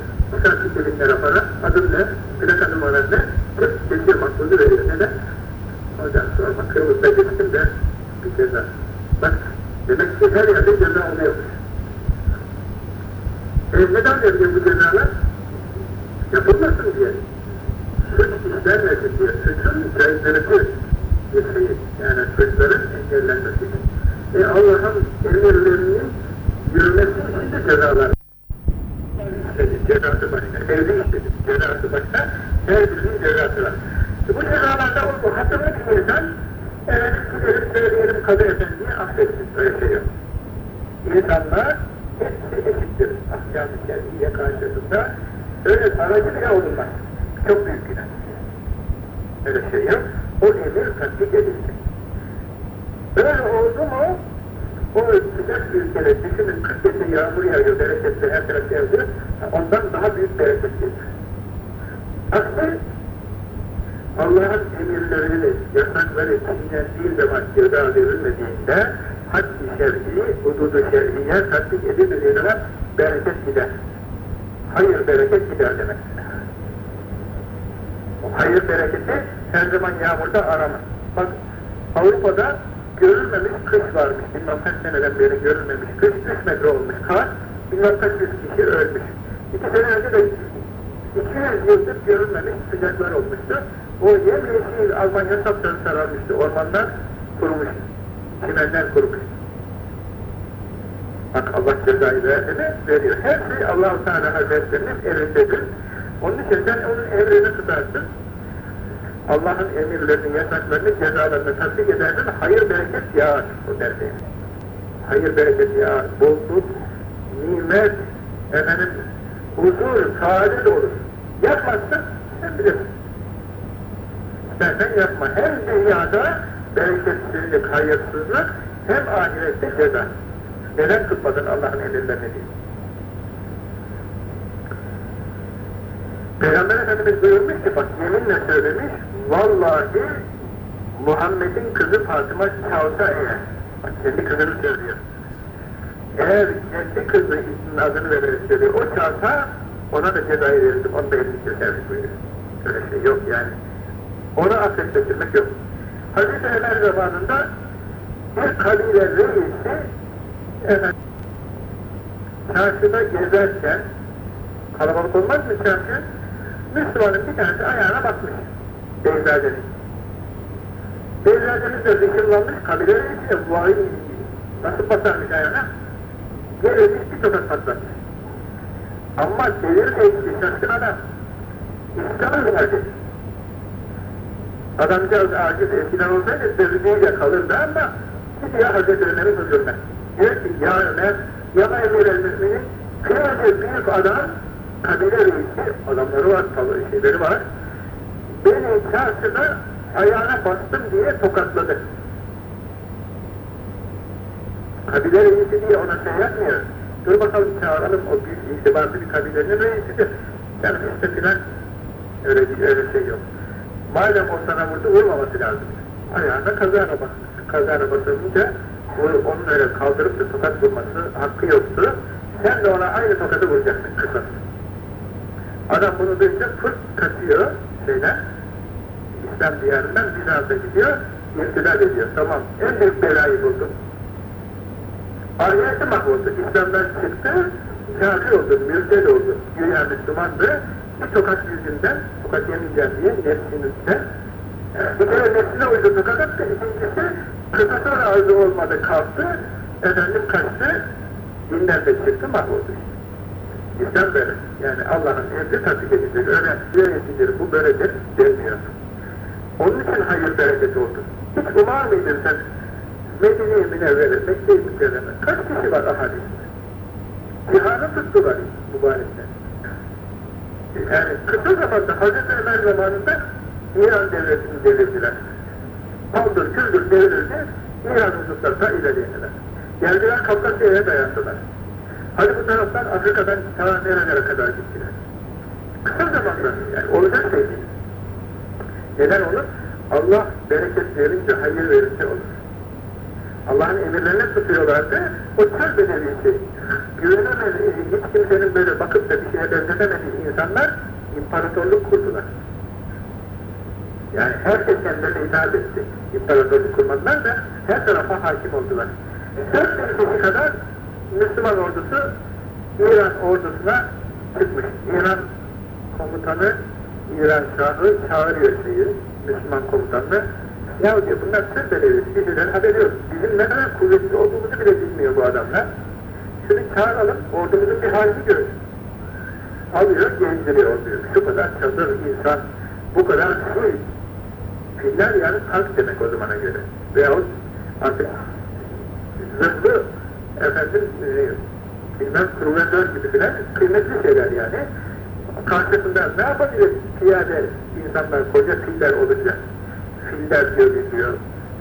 bin lira para, adın ne, plaka numaran ne, tık geçiyor makbuzu veriyor. Neden? Sonra bak kırmızıda geçtim de bir ceza. Bak, demek ki her yerde ceza oluyormuş. E neden veriyor bu cezalar? Yapılmasın diye. Suç işlenmesin diye. Suçun caizlenesi bir Yani suçların engellenmesi için. E Allah'ın emirlerinin yürümesi için de cezalar işledik, cezası başka, evde işledik, cezası başka, her birinin cezası var. E bu cezalarda oldu, hatırlık insan, evet, gidelim söyleyelim kadı efendiye affetsin, öyle şey yok. İnsanlar hepsi eşittir, ahkam-ı şer'iye karşısında, öyle aracı bile olunmaz. Çok büyük günah. Öyle şey yok, o emir tatbik edilsin. Böyle oldu mu, o sıcak ülkede düşünün 40 gece yağmur yağıyor, bereketli her taraf yağıyor, ondan daha büyük bereket gelir. Aslında Allah'ın emirlerini, yasakları çiğnendiği zaman ceza verilmediğinde haddi şer'i, hududu şer'iye tatbik edilmediği zaman bereket gider. Hayır bereket gider demek. O hayır bereketi her zaman yağmurda arama. Bak Avrupa'da görülmemiş kış varmış. Bilmem kaç seneden beri görülmemiş kış. 3 metre olmuş kar. Bilmem kaç yüz kişi ölmüş. İki sene önce de 200 yıldır görülmemiş sıcaklar olmuştu. O yemyeşil Almanya sapsarı sararmıştı. Ormanlar kurumuş. Çimenler kurumuş. Bak Allah cezayı verdi? Veriyor. Her şey Allah-u Teala Hazretlerinin elindedir. Onun için sen onun emrini tutarsın. Allah'ın emirlerini, yasaklarını, cezalarını tasdik edersin, hayır bereket yağar o derdi. Hayır bereket yağar, bolluk, nimet, efendim, huzur, saadet olur. Yapmazsan sen bilirsin. İstersen yapma. Hem dünyada bereketsizlik, hayırsızlık, hem ahirette ceza. Neden tutmadın Allah'ın emirlerini diye. Peygamber Efendimiz buyurmuş ki bak yeminle söylemiş vallahi Muhammed'in kızı Fatıma çalsa eğer. Bak kendi kızını söylüyor. Eğer kendi kızı isminin adını vererek söylüyor o çalsa ona da cezayı verirdim. Onu da elini keserdik buyuruyor. Öyle şey yok yani. Onu affettirmek yok. Hazreti Ömer zamanında bir kabile reisi çarşıda gezerken kalabalık olmaz mı çarşı? Müslümanın bir tanesi ayağına bakmış. Beyzade'nin. Beyzade'nin de zikirlanmış, kabile reisine vay nasıl basarmış ayağına? Gelirmiş bir tokat patlatmış. Ama devir değişti, şaşkın adam. İslam'ı verdi. Adamcağız aciz eskiden olsaydı sözlüğüyle kalırdı ama gidiyor Hazreti Ömer'in huzuruna. Diyor ki ya Ömer, ya Emir el-Mü'minin kıyafet büyük adam kabile reisi, adamları var, şeyleri var. Beni çarşıda ayağına bastım diye tokatladı. Kabile reisi diye ona şey yapmıyor. Dur bakalım çağıralım, o büyük itibarlı bir kabilenin reisidir. Yani işte filan öyle, öyle şey yok. Madem o sana vurdu, vurmaması lazım. Ayağına kazara basmış. Kazara basınca onun öyle kaldırıp da tokat vurması hakkı yoktu. Sen de ona aynı tokatı vuracaksın kısas. Adam bunu duyunca fırt kaçıyor şeyden, İslam diyarından Bizans'a gidiyor, irtidal ediyor. Tamam, en büyük belayı buldum. Ahireti mahvoldu, İslam'dan çıktı, kafir oldu, mürted oldu. Güya Müslümandı, bir tokat yüzünden, tokat yemeyeceğim diye nefsinizde, bir kere nefsine uydu tokat attı, ikincisi kısasa razı olmadı, kalktı, efendim kaçtı, dinden de çıktı, mahvoldu. İslam böyle. Yani Allah'ın emri tatbik edilir. Öyle böylesidir, bu böyledir demiyor. Onun için hayır bereket oldu. Hiç umar mıydın sen? Medine-i Münevvere, Mekke-i Mükerreme. Kaç kişi var ahadisinde? Cihanı tuttular mübarekler. Yani kısa zamanda Hazreti Ömer zamanında İran devletini devirdiler. Paldır küldür devirildi, İran'ın tutarsa ilerleyenler. Geldiler Kafkasya'ya dayandılar. Hadi bu taraftan Afrika'dan ta nerelere kadar gittiler. Kısa zamanda yani olacak şey değil. Neden olur? Allah bereket verince, hayır verince olur. Allah'ın emirlerini tutuyorlardı, o söz bedevi şey. Güvenemediği, hiç kimsenin böyle bakıp da bir şeye benzetemediği insanlar imparatorluk kurdular. Yani herkes kendilerine itaat etti. İmparatorluk kurmadılar da her tarafa hakim oldular. Dört kişi kadar Müslüman ordusu İran ordusuna çıkmış. İran komutanı, İran Şahı çağırıyor şeyi, Müslüman komutanını. Ya diyor bunlar belirli, bizden haberi yok. Bizim ne kadar kuvvetli olduğumuzu bile bilmiyor bu adamlar. Şunu çağıralım, ordumuzun bir halini görün. Alıyor, gezdiriyor diyor. Şu kadar çadır insan, bu kadar şey. Filler yani tank demek o zamana göre. Veyahut artık zırhlı efendim e, bilmem kırılacak gibi filan kıymetli şeyler yani. Karşısında ne yapabilir piyade insanlar, koca filler olacak. Filler görülüyor,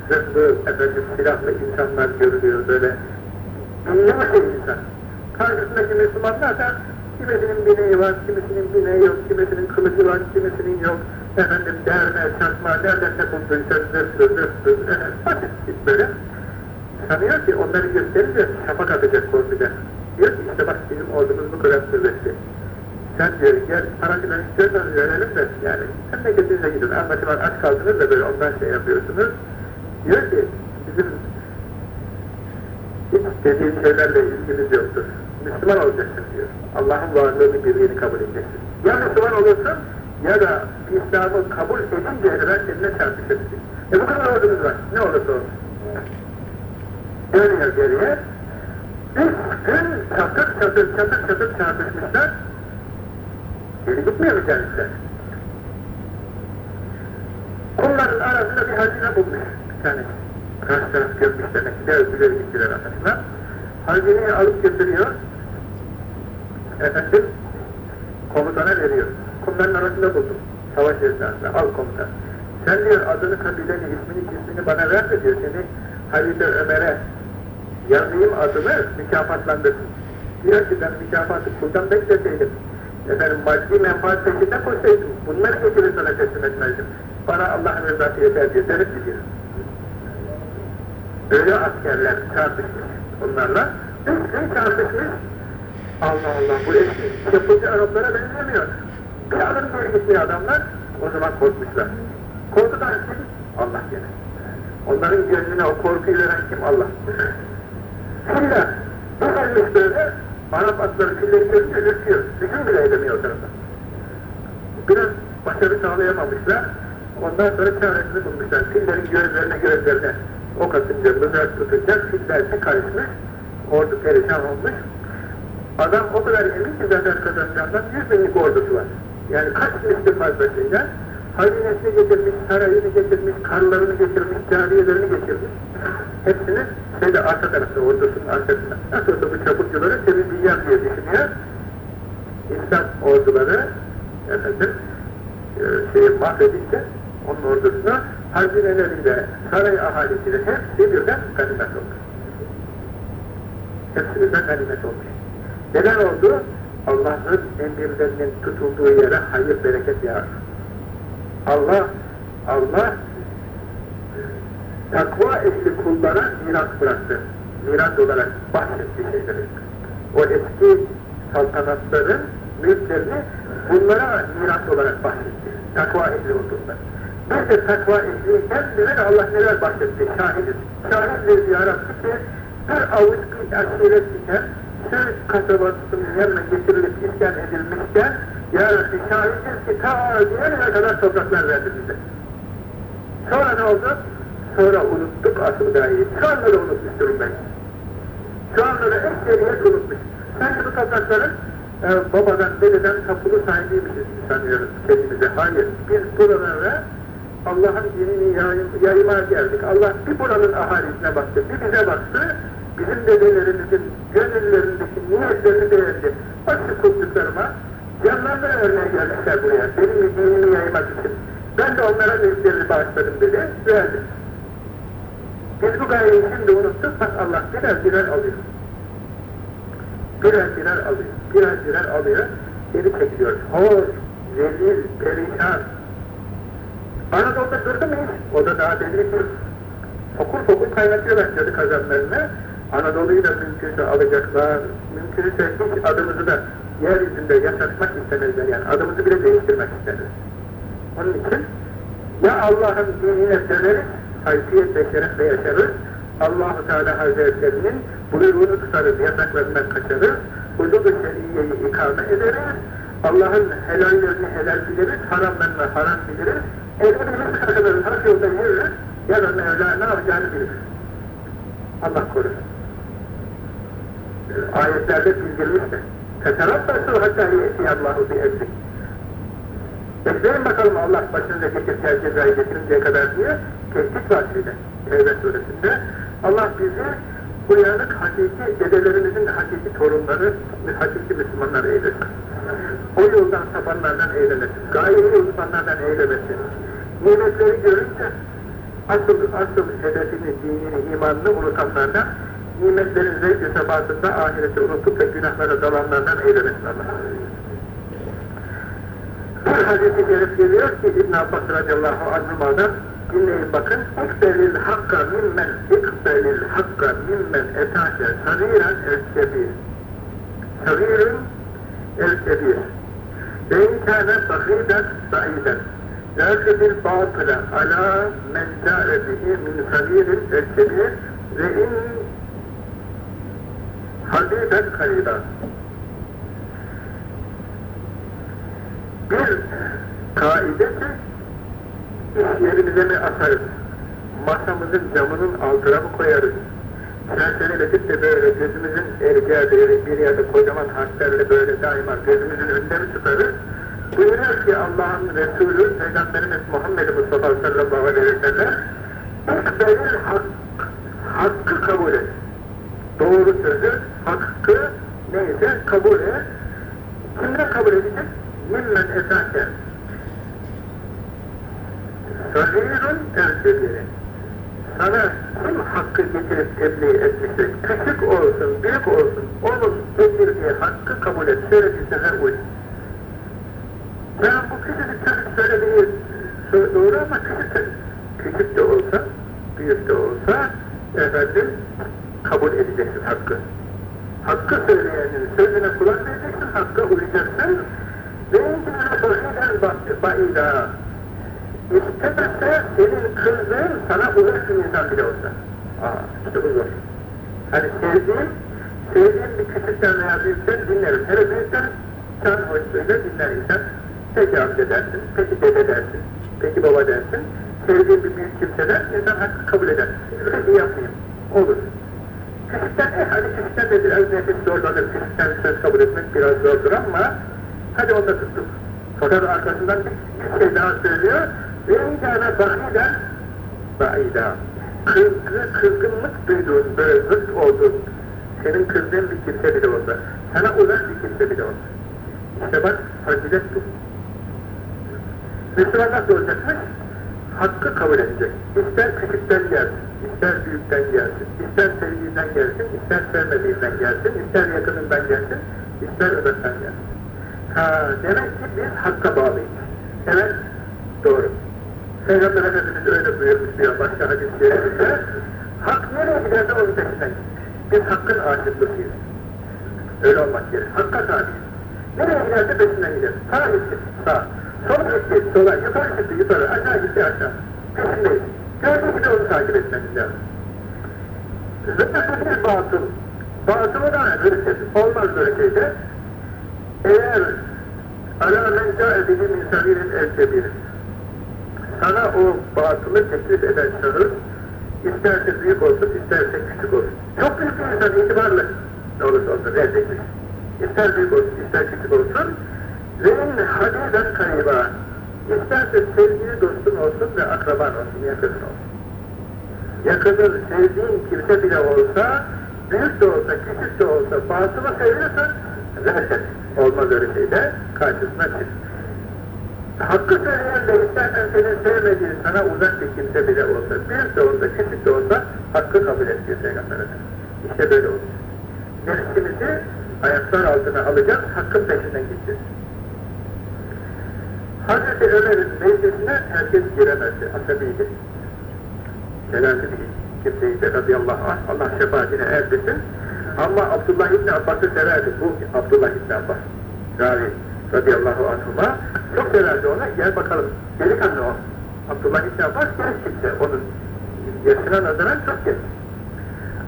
zırhlı, efendim silahlı insanlar görülüyor böyle. Dünya şey insan. Karşısındaki Müslümanlar da kimisinin bineği var, kimisinin bineği yok, kimisinin kılıcı var, kimisinin yok. Efendim derme, çarpma, nereden ne bulduysa zırhlı, zırhlı, basit böyle sanıyor ki onları gösterince şafak atacak korkudan. Diyor ki işte bak bizim ordumuz bu kadar kuvvetli. Sen diyor gel parasını istiyorsanız verelim de yani memleketinize gidin anlaşılan aç kaldınız da böyle ondan şey yapıyorsunuz. Diyor ki bizim hiç dediğim şeylerle ilgimiz yoktur. Müslüman olacaksın diyor. Allah'ın varlığını birliğini kabul edeceksin. Ya Müslüman olursun ya da İslam'ı kabul edinceye kadar kendine çarpışırsın. E bu kadar ordumuz var. Ne olursa olsun dönüyor geriye. Üç gün çatır çatır çatır çatır çarpışmışlar. Geri gitmiyor mu kendisi? Onların arasında bir hazine bulmuş bir tane. Karşı taraf görmüş demek ki devriler gittiler arasına. Hazineyi alıp götürüyor. Efendim komutana veriyor. Kumların arasında buldum. Savaş esnasında al komutan. Sen diyor adını, kabileni, ismini, ismini bana ver de diyor seni Halife Ömer'e yazayım adını mükafatlandırsın. Diyor ki ben mükafatı kuldan bekleseydim. Efendim maddi menfaat peşinde koşsaydım. Bunları getirir sana teslim etmezdim. Bana Allah'ın rızası yeter diye derip gidiyor. Böyle askerler çarpışmış onlarla. Üç gün çarpışmış. Allah Allah bu eski yapıcı Araplara benzemiyor. Bir adım geri gitmiyor adamlar. O zaman korkmuşlar. Korkudan kim? Allah gene. Onların gönlüne o korkuyu veren kim? Allah. Filler, bu böyle, Arap atları görünce ürküyor. Hücum bile edemiyor o tarafa. Biraz başarı sağlayamamışlar. Ondan sonra çaresini bulmuşlar. Fillerin gözlerine gözlerine ok atınca, mızrak tutunca fillerse karışmış. Ordu perişan olmuş. Adam o kadar emin ki zaten kazanacağından yüz binlik ordusu var. Yani kaç misli fazlasıyla hazinesini getirmiş, sarayını getirmiş, karlarını getirmiş, cariyelerini getirmiş. Hepsini şeyde arka tarafta, ordusunun arkasında. Nasıl olsa bu çapulcuları temizleyeceğim diye düşünüyor. İslam orduları efendim e, şeyi mahvedince onun ordusuna hazineleriyle, saray ahalisiyle hepsi birden ganimet olmuş. Hepsi birden ganimet olmuş. Neden oldu? Allah'ın emirlerinin tutulduğu yere hayır, bereket yağar. Allah, Allah takva ehli kullara miras bıraktı. Miras olarak bahsettiği şeyleri. O eski saltanatların mülklerini bunlara miras olarak bahsetti. Takva ehli olduğunda. Biz de takva ehliyken bize Allah neler bahsetti, şahidiz. Şahit ya ki bir avuç bir aşiret iken Söğüt kasabasının yanına getirilip iskan edilmişken Ya Rabbi şahidiz ki ta diyene kadar topraklar verdi bize. Sonra ne oldu? Sonra unuttuk asıl gayeyi. Şu anda da unutmuşturum ben. Şu anda da ekseriyet unutmuş. Sanki bu toprakların e, babadan, dededen tapulu sahibiymişiz sanıyoruz kendimize. Hayır, biz buralara Allah'ın dinini yayım, geldik. Allah bir buranın ahalisine baktı, bir bize baktı. Bizim dedelerimizin gönüllerindeki niyetlerini beğendi. Bak şu kutluklarıma, canlarla örneğe gelmişler buraya, benim dinimi yaymak için. Ben de onlara mülklerini bağışladım dedi, verdim. Biz bu gayeyi şimdi unuttuk, bak Allah birer birer alıyor. Birer birer alıyor, birer birer alıyor, geri çekiliyor. Hor, zelil, perişan. Anadolu'da durdu mu hiç? O da daha belli ki fokur fokur kaynatıyorlar cadı kazanlarını. Anadolu'yu da mümkünse alacaklar, mümkünse hiç adımızı da yeryüzünde yaşatmak istemezler yani adımızı bile değiştirmek istemezler. Onun için ya Allah'ın dinine döneriz, haysiyetle şerefle yaşarız, Allah-u Teala Hazretlerinin buyruğunu tutarız, yasaklarından kaçarız, hudud-u şeriyeyi ikame ederiz, Allah'ın helallerini helal biliriz, haramlarını haram biliriz, ellerimiz kadınların hak yolda yürürüz, yarın Mevla ne yapacağını biliriz. Allah korusun. Ayetlerde bildirilmiştir. Teterabbasu hatta yeti Allahu bi emri. Bekleyin bakalım Allah başınıza getireceği cezayı getirinceye kadar diye tehdit var şeyde. Tevbe suresinde. Allah bizi uyanık hakiki, dedelerimizin hakiki torunları, hakiki Müslümanlar eylesin. O yoldan sapanlardan eylemesin. Gayeyi unutmanlardan eylemesin. Nimetleri görünce asıl, asıl hedefini, dinini, imanını unutanlardan nimetlerin zevk-i sebatında ahireti unutup da günahlara dalanlardan eylemesin Allah. Bir hadis-i şerif geliyor ki İbn Abbas radıyallahu anhuma'dan dinleyin bakın İkbelil hakka mimmen ikbelil hakka mimmen etâke sagiren el-kebir sagirun el-kebir ve inkâne sagîden sa'iden Lâkebil bâtıle alâ men câre bihi min sagirin el-kebir ve in habiben karidan bir kaide ki iş yerimize mi atarız, masamızın camının altına mı koyarız, çerçeveletip de böyle gözümüzün erkeği bir yerde kocaman harflerle böyle daima gözümüzün önünde mi tutarız? Buyuruyor ki Allah'ın Resulü Peygamberimiz Muhammed Mustafa sallallahu aleyhi ve sellem İkbelil hak, hakkı kabul et. Doğru sözü, hakkı neyse kabul et. Kimden kabul edecek? mimmen esâken sagîrun erkebiri sana kim hakkı getirip tebliğ etmiştir, küçük olsun, büyük olsun, onun getirdiği hakkı kabul et, söylediyse uy. Yani bu küçücük çocuk söylediği doğru ama küçük, küçük de olsa, büyük de olsa, efendim, kabul edeceksin hakkı. Hakkı söyleyenin sözüne kulak vereceksin, hakka uyacaksın, Beyindine bakıdan baida. İstemezse senin kızdığın sana bir insan bile olsa. Aa, işte bu zor. Hani sevdiğin, sevdiğin bir küçükten veya büyükten dinlerim. Hele büyükten sen hoşluğuyla dinler insan. Peki amca dersin, peki dede dersin, peki baba dersin. Sevdiğin bir büyük kimseden insan hakkı kabul eder. Peki yapmayayım, olur. Küçükten, eh hadi küçükten de biraz nefis zorlanır. Küçükten söz kabul etmek biraz zordur ama Hadi onu da tuttuk. Fakat arkasından bir şey daha söylüyor. Ve imkâne bahiden baida. Kızgı, kızgınlık duyduğun, böyle zıt olduğun, senin kızdığın bir kimse bile olsa, sana uzak bir kimse bile olsa. İşte bak, fazilet bu. Müslüman nasıl olacakmış? Hakkı kabul edecek. İster küçükten gelsin, ister büyükten gelsin, ister sevdiğinden gelsin, ister sevmediğinden gelsin, ister yakınından gelsin, ister öbekten gelsin. Ha, demek ki biz hakka bağlıyız. Evet, doğru. Peygamber Efendimiz öyle buyurmuş diyor başka hadislerimizde. Hak nereye giderse onun peşinden Biz hakkın aşıklarıyız. Öyle olmak gerek. Hakka tabiiz. Nereye giderse peşinden gideriz. Sağa gitti, sağ. Sola gitti, sola. Yukarı gitti, yukarı. Aşağı gitti, aşağı. Peşindeyiz. Gördüğü gibi onu takip etmemiz lazım. Zıttı bir batıl. Batılı da hırset. Olmaz böyle şeyde. Eğer Ala men ca'e bihi min sabirin el Sana o batılı teklif eden şahıs, isterse büyük olsun, isterse küçük olsun. Çok büyük bir insan itibarlı ne olursa olsun reddetmiş. İster büyük olsun, ister küçük olsun. Ve in hadiben kariba. İsterse sevgili dostun olsun ve akraban olsun, yakının olsun. Yakının, sevdiğin kimse bile olsa, büyük de olsa, küçük de olsa, batılı seviyorsan, versen. Olmaz öyle şeyde, karşısına çık. Hakkı söyleyen de istersen senin sevmediğin sana uzak bir kimse bile olsa, büyük de olsa, küçük de olsa hakkı kabul et diyor Peygamber İşte böyle olur. Nefsimizi ayaklar altına alacağız, hakkın peşinden gideceğiz. Hazreti Ömer'in meclisine herkes giremezdi, asabiydi. Selahattin kimseydi radıyallahu anh, Allah şefaatine erdirsin. Ama Abdullah İbni Abbas'ı severdi, bu Abdullah İbni Abbas. Ravi radıyallahu anhuma çok severdi ona, gel bakalım, delikanlı o. Abdullah İbni Abbas genç kimse, onun yaşına nazaran çok genç.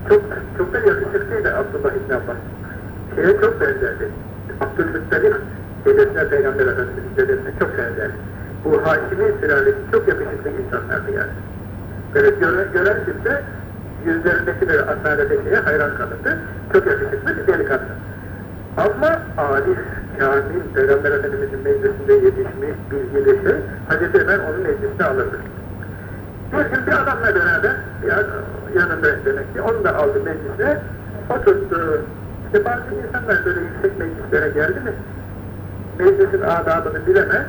Çok, çok da yakışıklıydı Abdullah İbni Abbas. Şeye çok benzerdi. Abdülmuttalip dedesine Peygamber Efendimiz'in dedesine çok benzerdi. Bu Haşimi sülalesi çok yakışıklı insanlardı yani. Böyle gören, gören kimse yüzlerindeki bir asalete şeye hayran kalırdı. Çok yakışıklı bir delikanlı. Ama alif, kamil, Peygamber Efendimiz'in meclisinde yetişmiş, bilgili şey, Hazreti Ömer onun meclisine alırdı. Bir gün bir adamla beraber, yani yanında demek ki, onu da aldı meclisine, oturttu. İşte bazı insanlar böyle yüksek meclislere geldi mi, meclisin adabını bilemez,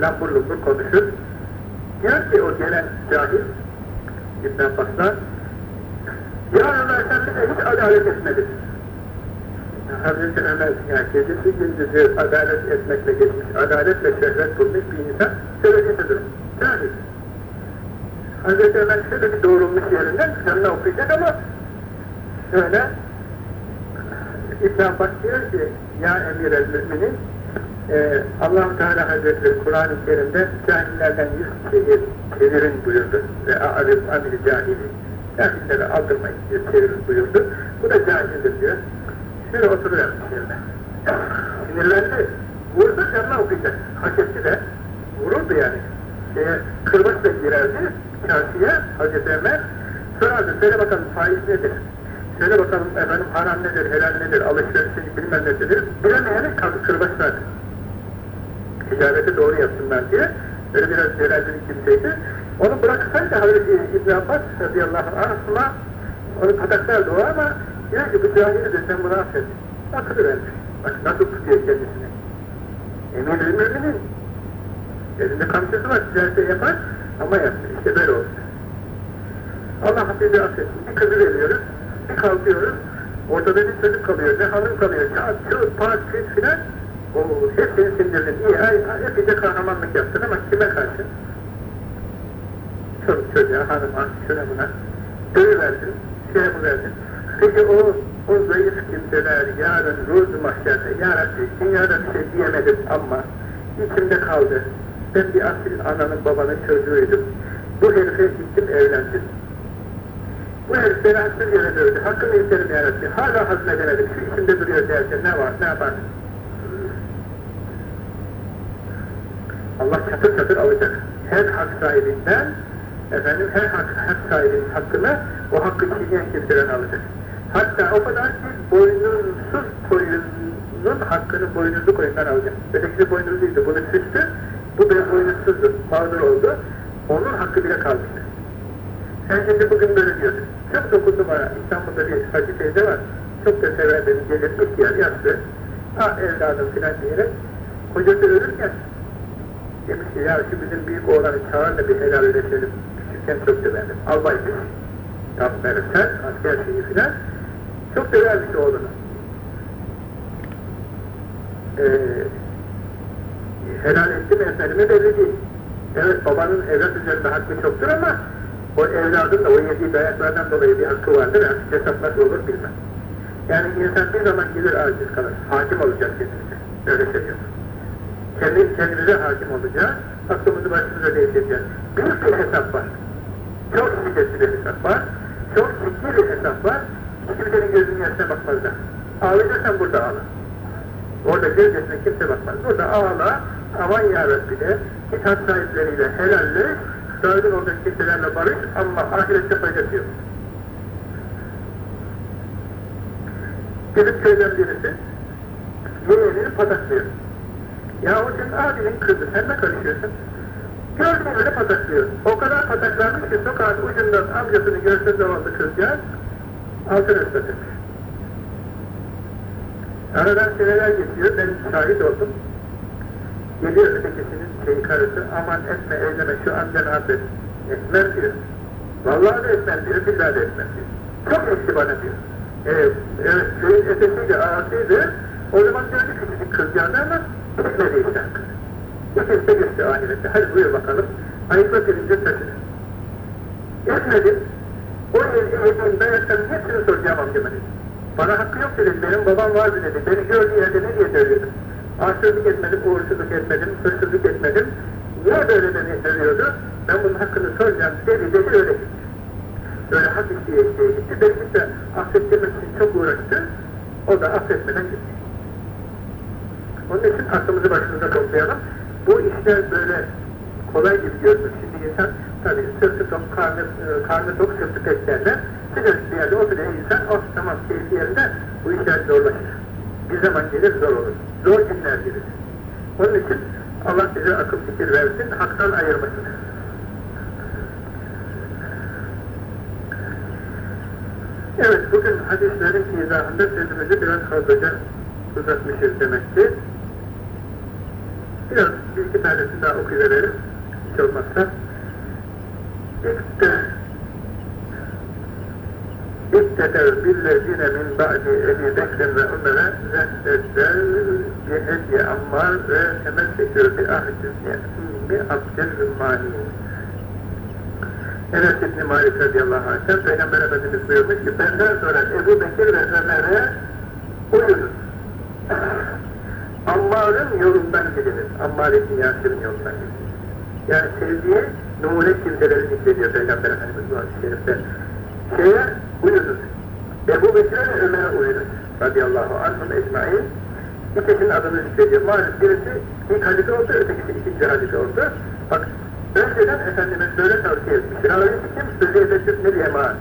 lambur lumbur konuşur. Diyor o gelen cahil, İbn Abbas'tan, Ya Ömer sen bize hiç adalet etmedin. Hazreti Ömer, yani gecesi gündüzü adalet etmekle geçmiş, adaletle şehvet bulmuş bir insan söylediğinde durum. Cahil. Hazreti Ömer şöyle bir doğrulmuş yerinden canına okuyacak ama şöyle İbn Abbas diyor ki ya emir el müminin e, allah Teala Hazretleri Kur'an-ı Kerim'de cahillerden yüz çevir, çevirin buyurdu ve arif amil cahili cahilleri aldırmayın diyor, çevirin buyurdu. Bu da cahildir diyor. Şöyle oturuyormuş yerine. Sinirlendi. Vurdu canına okuyacak. Hak etti de vururdu yani. Şeye, kırbaçla girerdi çarşıya Hazreti Ömer. Sorardı, söyle bakalım faiz nedir? Söyle bakalım efendim haram nedir, helal nedir, alışverişi bilmem nedir. Bilemeyeni kırbaçlardı. Ticareti doğru yapsınlar diye. Böyle biraz celalli bir kimseydi. Onu bırakırsa Hazreti İbn Abbas radıyallahu anh'la onu pataklardı o ama diyor ki bu cahili de sen bunu affet. Akıllı vermiş. Bak nasıl tutuyor kendisini. Emin-i müminin elinde kamçısı var, ticareti yapar ama yaptı. İşte böyle oldu. Allah hafize affetsin. Bir kızı veriyoruz, kalkıyoruz. Ortada bir çocuk kalıyor, ne hanım kalıyor. Pat, küt filan. O hepsini sindirdin. İyi, ay, ay, epeyce kahramanlık yaptın ama kime karşı? Çocuk çocuğa, hanıma, şuna buna. Dövüverdin, şey yapıverdin. Peki o, o zayıf kimseler yarın ruz mahşerde, Ya Rabbi, dünyada bir şey diyemedim ama içimde kaldı. Ben bir asil ananın babanın çocuğuydum. Bu herife gittim evlendim. Bu herif beni haksız yere dövdü. Hakkımı isterim ya Rabbi. Hala hazmedemedim. Şu içimde duruyor derken ne var, ne yapar? Allah çatır çatır alacak. Her hak sahibinden, efendim her hak, hak sahibinin hakkını o hakkı çiğneyen kimseden alacak. Hatta o kadar ki boynuzsuz koyunun hakkını boynuzlu koyundan alacak. Ötekisi boynuzluydu, bunu süstü, bu ben boynuzsuzdu, mağdur oldu. Onun hakkı bile kalmıştı. Sen şimdi bugün böyle diyorsun. Çok dokundu bana, İstanbul'da bir hacı teyze var. Çok da sever beni, gelir ihtiyar yattı. Ah evladım filan diyerek, kocası ölürken Demiş ki ya şu bizim büyük oğlanı çağır da bir helalleşelim. Küçükken çok döverdim. Albaymış. Yapmayı sen, asker şeyi filan. Çok dövermiş oğlunu. Ee, helal etti mi efendime belli değil. Evet babanın evlat üzerinde hakkı çoktur ama o evladın da o yediği dayaklardan dolayı bir hakkı vardır. Artık hesap olur bilmem. Yani insan bir zaman gelir aciz kalır. Hakim olacak kendimize. Öyle söylüyorum kendi kendimize hakim olacağız, aklımızı başımıza değiştireceğiz. Büyük bir hesap var. Çok şiddetli bir hesap var. Çok ciddi bir hesap var. Kimsenin gözünün yaşına bakmazlar. Ağlayacaksan burada ağla. Orada gölgesine kimse bakmaz. Burada ağla, aman yarabbi de, kitap sahipleriyle helalleş, Dağılın oradaki kimselerle barış ama ahirette faydası yok. Gidip köyden birisi, yeğenini pataklıyor. Yahu sen abinin kızı, sen ne karışıyorsun? Gördüğün öyle pataklıyor. O kadar pataklanmış ki sokağın ucundan amcasını görse zavallı kızcağız, altın ıslatırmış. Aradan seneler geçiyor, ben şahit oldum. Geliyor ötekisinin şey karısı, aman etme, eyleme, şu amcan affet. Etmem diyor. Vallahi de etmem diyor, billahi de etmem diyor. Çok etti bana diyor. Ee, evet, köyün ötesiydi, ağasıydı. O zaman gördük küçücük kızcağını ama etmedi işte hakkı. İkisi geçti ahirette. Hadi buyur bakalım. Ayıkla gelince taşıdı. Etmedim. O yediğim dayakların hepsini soracağım amcama dedi. Bana hakkı yok dedi, benim babam vardı dedi. Beni gördüğü yerde ne diye söylüyordu? Arsızlık etmedim, uğursuzluk etmedim, hırsızlık etmedim. Niye böyle beni seviyordu? Ben bunun hakkını soracağım dedi, dedi öyle gitti. Öyle hak isteye isteye gitti. Belki de affettirmek için çok uğraştı. O da affetmeden gitti. Onun için aklımızı başımıza toplayalım. Bu işler böyle kolay gibi görünür. Şimdi insan tabii sırtı tok, karnı, e, karnı tok, sırtı pek derler. Bir yerde oturuyor insan, oh tamam keyfi yerinde bu işler zorlaşır. Bir zaman gelir zor olur. Zor günler gelir. Onun için Allah bize akıl fikir versin, haktan ayırmasın. Evet, bugün hadislerin izahında sözümüzü biraz fazlaca uzatmışız demek ki. Biraz bir iki tanesini daha okuyuverelim, hiç olmazsa. İlk de اِتَّكَرْ بِالَّذِينَ مِنْ بَعْدِ اَبِي بَكْرٍ وَاُمَرَ زَهْدَدَّلْ بِهَدْيَ عَمَّارِ وَتَمَسَّكُوا بِأَهْدِ الْيَأْمِ عَبْدِ الرِّمَّانِينَ Enes İbni Malik radıyallahu anh'ten Peygamber Efendimiz buyurmuş ki benden sonra Ebu Bekir ve Ömer'e uyunuz. Ammar'ın yolundan gidilir. Ammar İbni Yasir'in yolundan gidilir. Yani sevdiği numune kimseleri zikrediyor Peygamber Efendimiz bu hadis-i şerifte. Şeye uyunuz. Ebu Bekir'e ve Ömer'e uyunuz. Radıyallahu anhum ecmain. İkisinin adını zikrediyor. Malum birisi ilk halife oldu, ötekisi ikinci halife oldu. Bak Önceden Efendimiz böyle tavsiye etmiş. Ravi kim? Sözü Sübnül Yeman.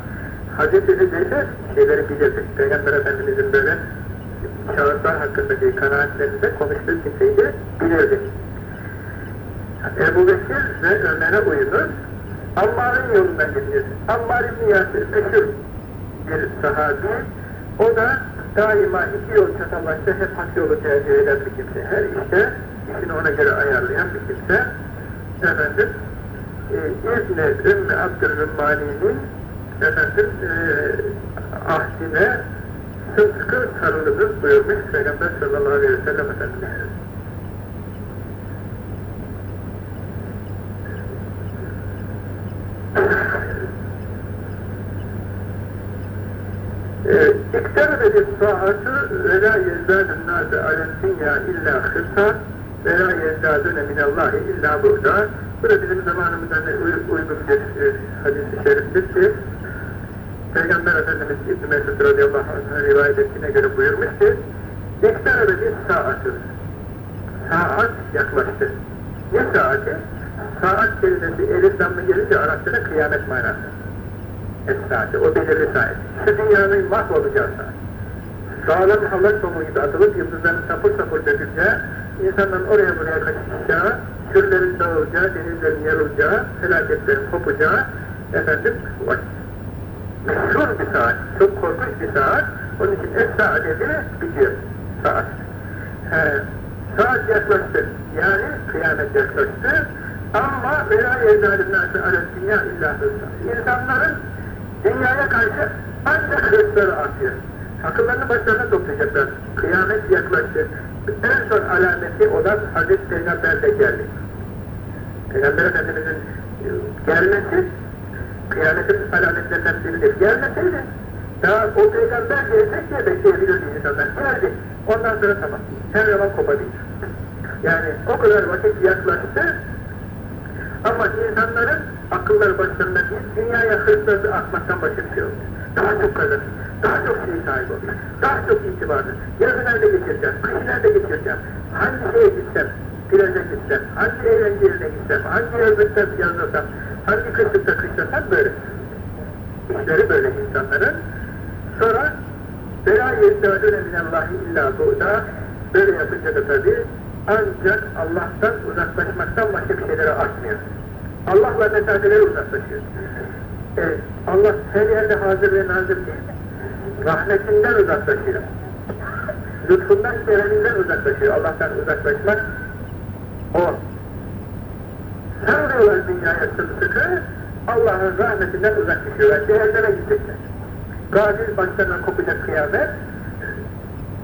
Hazreti Zeyde şeyleri bilirdik. Peygamber Efendimizin böyle şahıslar hakkındaki kanaatlerinde konuştuğu kimseyi de bilirdik. Ebu Bekir ve Ömer'e uyunuz. Ammar'ın yolundan gidiyoruz. Ammar İbni Yasir meşhur bir sahabi. O da daima iki yol çatallaşta hep hak yolu tercih eden bir kimse. Her işte işini ona göre ayarlayan bir kimse efendim e, İbni Ümmü Abdülrümmani'nin efendim e, ahdine sıtkı sarılınız buyurmuş Peygamber sallallahu aleyhi ve sellem Efendimiz. İktarabet saatı ve la yezdâdun nâse alentiyya illa hırsa ve la yezdâdune minallahi illa burada. Bu da bizim zamanımızdan uygun bir e, hadis-i şeriftir ki Peygamber Efendimiz İbn-i Mesud radıyallahu anh'a rivayet ettiğine göre buyurmuş ki İktarabet saatı Saat yaklaştı. Ne saati? Saat kelimesi elif damla gelince Arapçada kıyamet manası. Saati, o belirli saat. Şu dünyanın mahvolacağı saat. Sağlam halak tomu gibi atılıp yıldızların sapır sapır döküleceği, insanların oraya buraya kaçacağı, türlerin dağılacağı, denizlerin yarılacağı, felaketlerin kopacağı, efendim, vakit. Meşhur bir saat, çok korkunç bir saat, onun için es saat bitiyor, saat. He, saat yaklaştı, yani kıyamet yaklaştı, ama veya yezâlimnâse alel dünya illâ hırsa. İnsanların dünyaya karşı ancak hırsları artıyor. Akıllarını başlarına toplayacaklar. Kıyamet yaklaştı. En son alameti olan Hazreti Peygamber geldi. Peygamber Efendimiz'in gelmesi kıyametin alametlerinden biridir. Gelmeseydi daha o peygamber gelecek diye bekleyebilirdi insanlar. Geldi. Ondan sonra tamam. Her zaman kopabilir. Yani o kadar vakit yaklaştı ama insanların akılları başlarında değil, dünyaya hırsları atmaktan başka bir şey olmuyor. Daha çok kazanır. Daha çok şey sahibi olacak. Daha çok itibarlı. Yazı nerede geçireceğim? Kışı nerede geçireceğim? Hangi şeye gitsem? Plaja gitsem? Hangi eğlence yerine gitsem? Hangi yazlıkta yazlasam? Hangi kışlıkta kışlasam böyle. İşleri böyle insanların. Sonra Bela yestâdûne minallâhi illâ buğda Böyle yapınca da tabi ancak Allah'tan uzaklaşmaktan başka bir şeylere artmıyor. Allah'la mesafeleri uzaklaşıyor. E, Allah her yerde hazır ve nazır değil mi? Rahmetinden uzaklaşıyor. Lütfundan, kereminden uzaklaşıyor. Allah'tan uzaklaşmak o. Sarılıyorlar dünyaya sıkı Allah'ın rahmetinden uzaklaşıyorlar. Cehenneme gidecekler. Gafil başlarına kopacak kıyamet,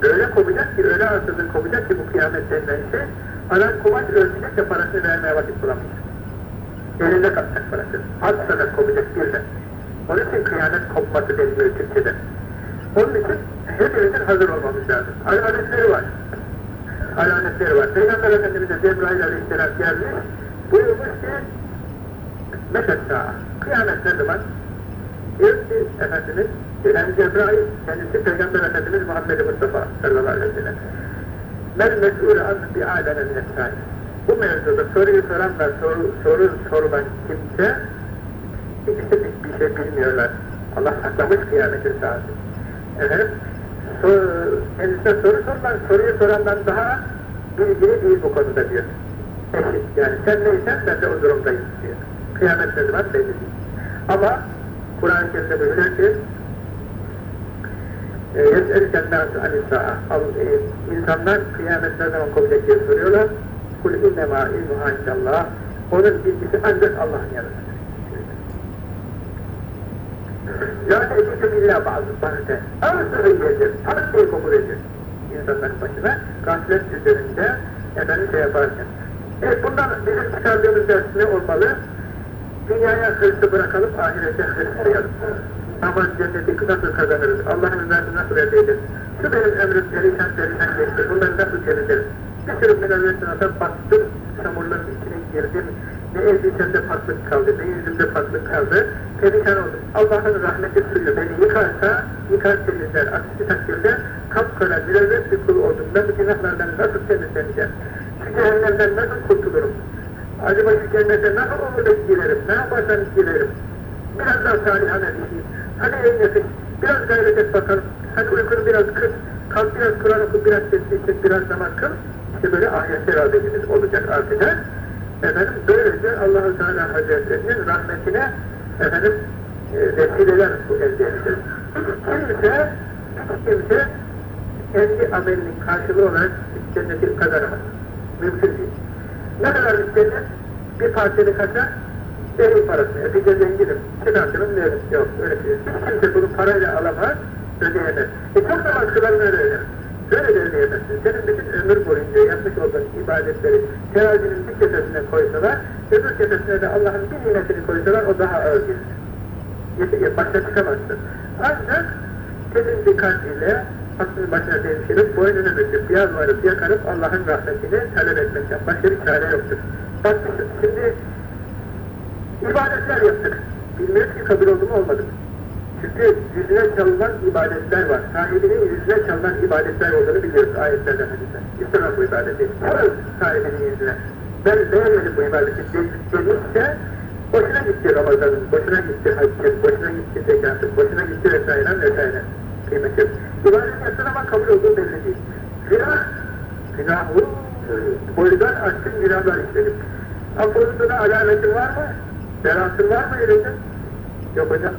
öyle kopacak ki, öyle ansızın kopacak ki bu kıyamet denilen şey, adam kumaş ölçecek de parasını vermeye vakit bulamayacak. Elinde kalacak parası. Az sana kopacak birden. Onun için kıyamet kopması deniliyor Türkçe'de. Onun için hepimizin hazır olmamız lazım. Alametleri var. Alametleri var. Peygamber Efendimiz'e Cebrail Aleyhisselam gelmiş, buyurmuş ki, Meşet sağa, kıyamet ne zaman? Diyor ki Efendimiz, gelen Cebrail, kendisi Peygamber Efendimiz Muhammed Mustafa sallallahu aleyhi ve sellem. Men mes'ûle an bi aleme minettâni Bu mevzuda soruyu soranlar, soru, soru sorulan kimse, ikisi bir, bir şey bilmiyorlar. Allah saklamış kıyametin saati. Efendim, sor, kendisine soru sorulan, soruyu sorandan daha bilgili değil bu konuda diyor. Eşit yani sen neysen ben de o durumdayım diyor. Kıyamet ne zaman belli değil. Ama Kur'an-ı Kerim'de buyuruyor ki يَسْأَلِكَ النَّاسُ عَنِ السَّاءَ İnsanlar kıyamet ne zaman kopacak diye soruyorlar. Kulübü mema ilmuha illallah. Onun bilgisi ancak Allah'ın yanındadır. La tecrübe illa bazı bahse. Arası eyledir, arası kabul edir. İnsanların başına gaflet üzerinde efendim şey yaparken. Evet bundan bizim çıkardığımız ders ne olmalı? Dünyaya hırsı bırakalım, ahirete hırsı koyalım. Namaz cenneti nasıl kazanırız? Allah'ın rızasını nasıl elde ederiz? Şu benim ömrüm perişan perişan geçti. Bunları nasıl temizleriz? Bir sürü ata bastım, çamurların içine girdim. Ne elbisemde patlık kaldı, ne yüzümde patlık kaldı. Perişan oldum. Allah'ın rahmeti suyu beni yıkarsa, yıkar temizler. Aksi takdirde kapkara, münevvet bir kul oldum. Ben bu günahlardan nasıl temizleneceğim? Şu cehennemden nasıl kurtulurum? Acaba şu cennete nasıl olur da girerim? Ne yaparsam girerim? Biraz daha salihane düşeyim. Hadi en yakın, biraz gayret et bakalım. Hadi uykunu biraz kır. Kalk biraz Kur'an oku, biraz çek, biraz namaz kıl. İşte böyle ahiret irademiz olacak artık. Efendim böylece Allah-u Teala Hazretlerinin rahmetine efendim e, vesileler elde edilir. Kimse, kimse kendi amelinin karşılığı olarak cenneti kazanamaz. Mümkün değil. Ne kadar cennet? Bir partili kaçar, verin parasını. E bir de zenginim, çıkartırım verin. Yok öyle şey. Hiç kimse bunu parayla alamaz, ödeyemez. E çok namaz kılarım öyle öyle. Böyle de ödeyemezsin. Senin bütün ömür boyunca yapmış olduğun ibadetleri terazinin bir kefesine koysalar, öbür kefesine de Allah'ın bir nimetini koysalar o daha ağır gelir. Başka çıkamazsın. Ancak senin kalp ile aklını başına devşirip, boynunu büküp, yalvarıp, yakarıp Allah'ın rahmetini talep etmekten başka bir çare yoktur. Bak şimdi ibadetler yaptık. Bilmiyoruz ki kabul oldu mu olmadı mı? Çünkü yüzüne çalınan ibadetler var. Sahibinin yüzüne çalınan ibadetler olduğunu biliyoruz ayetlerden hadisler. İstemem bu ibadeti. Çalın sahibinin yüzüne. Ben beğenmedim bu ibadeti dedikse boşuna gitti Ramazan'ın, boşuna gitti haccın, boşuna gitti zekatın, boşuna gitti vesaire vesaire. Kıymet yok. İbadet yapsın ama kabul olduğu belli değil. Günah, günah bu, boydan aşkın günahlar işledim. Aklınızda da alametin var mı? Belasın var mı elinde? Yok hocam.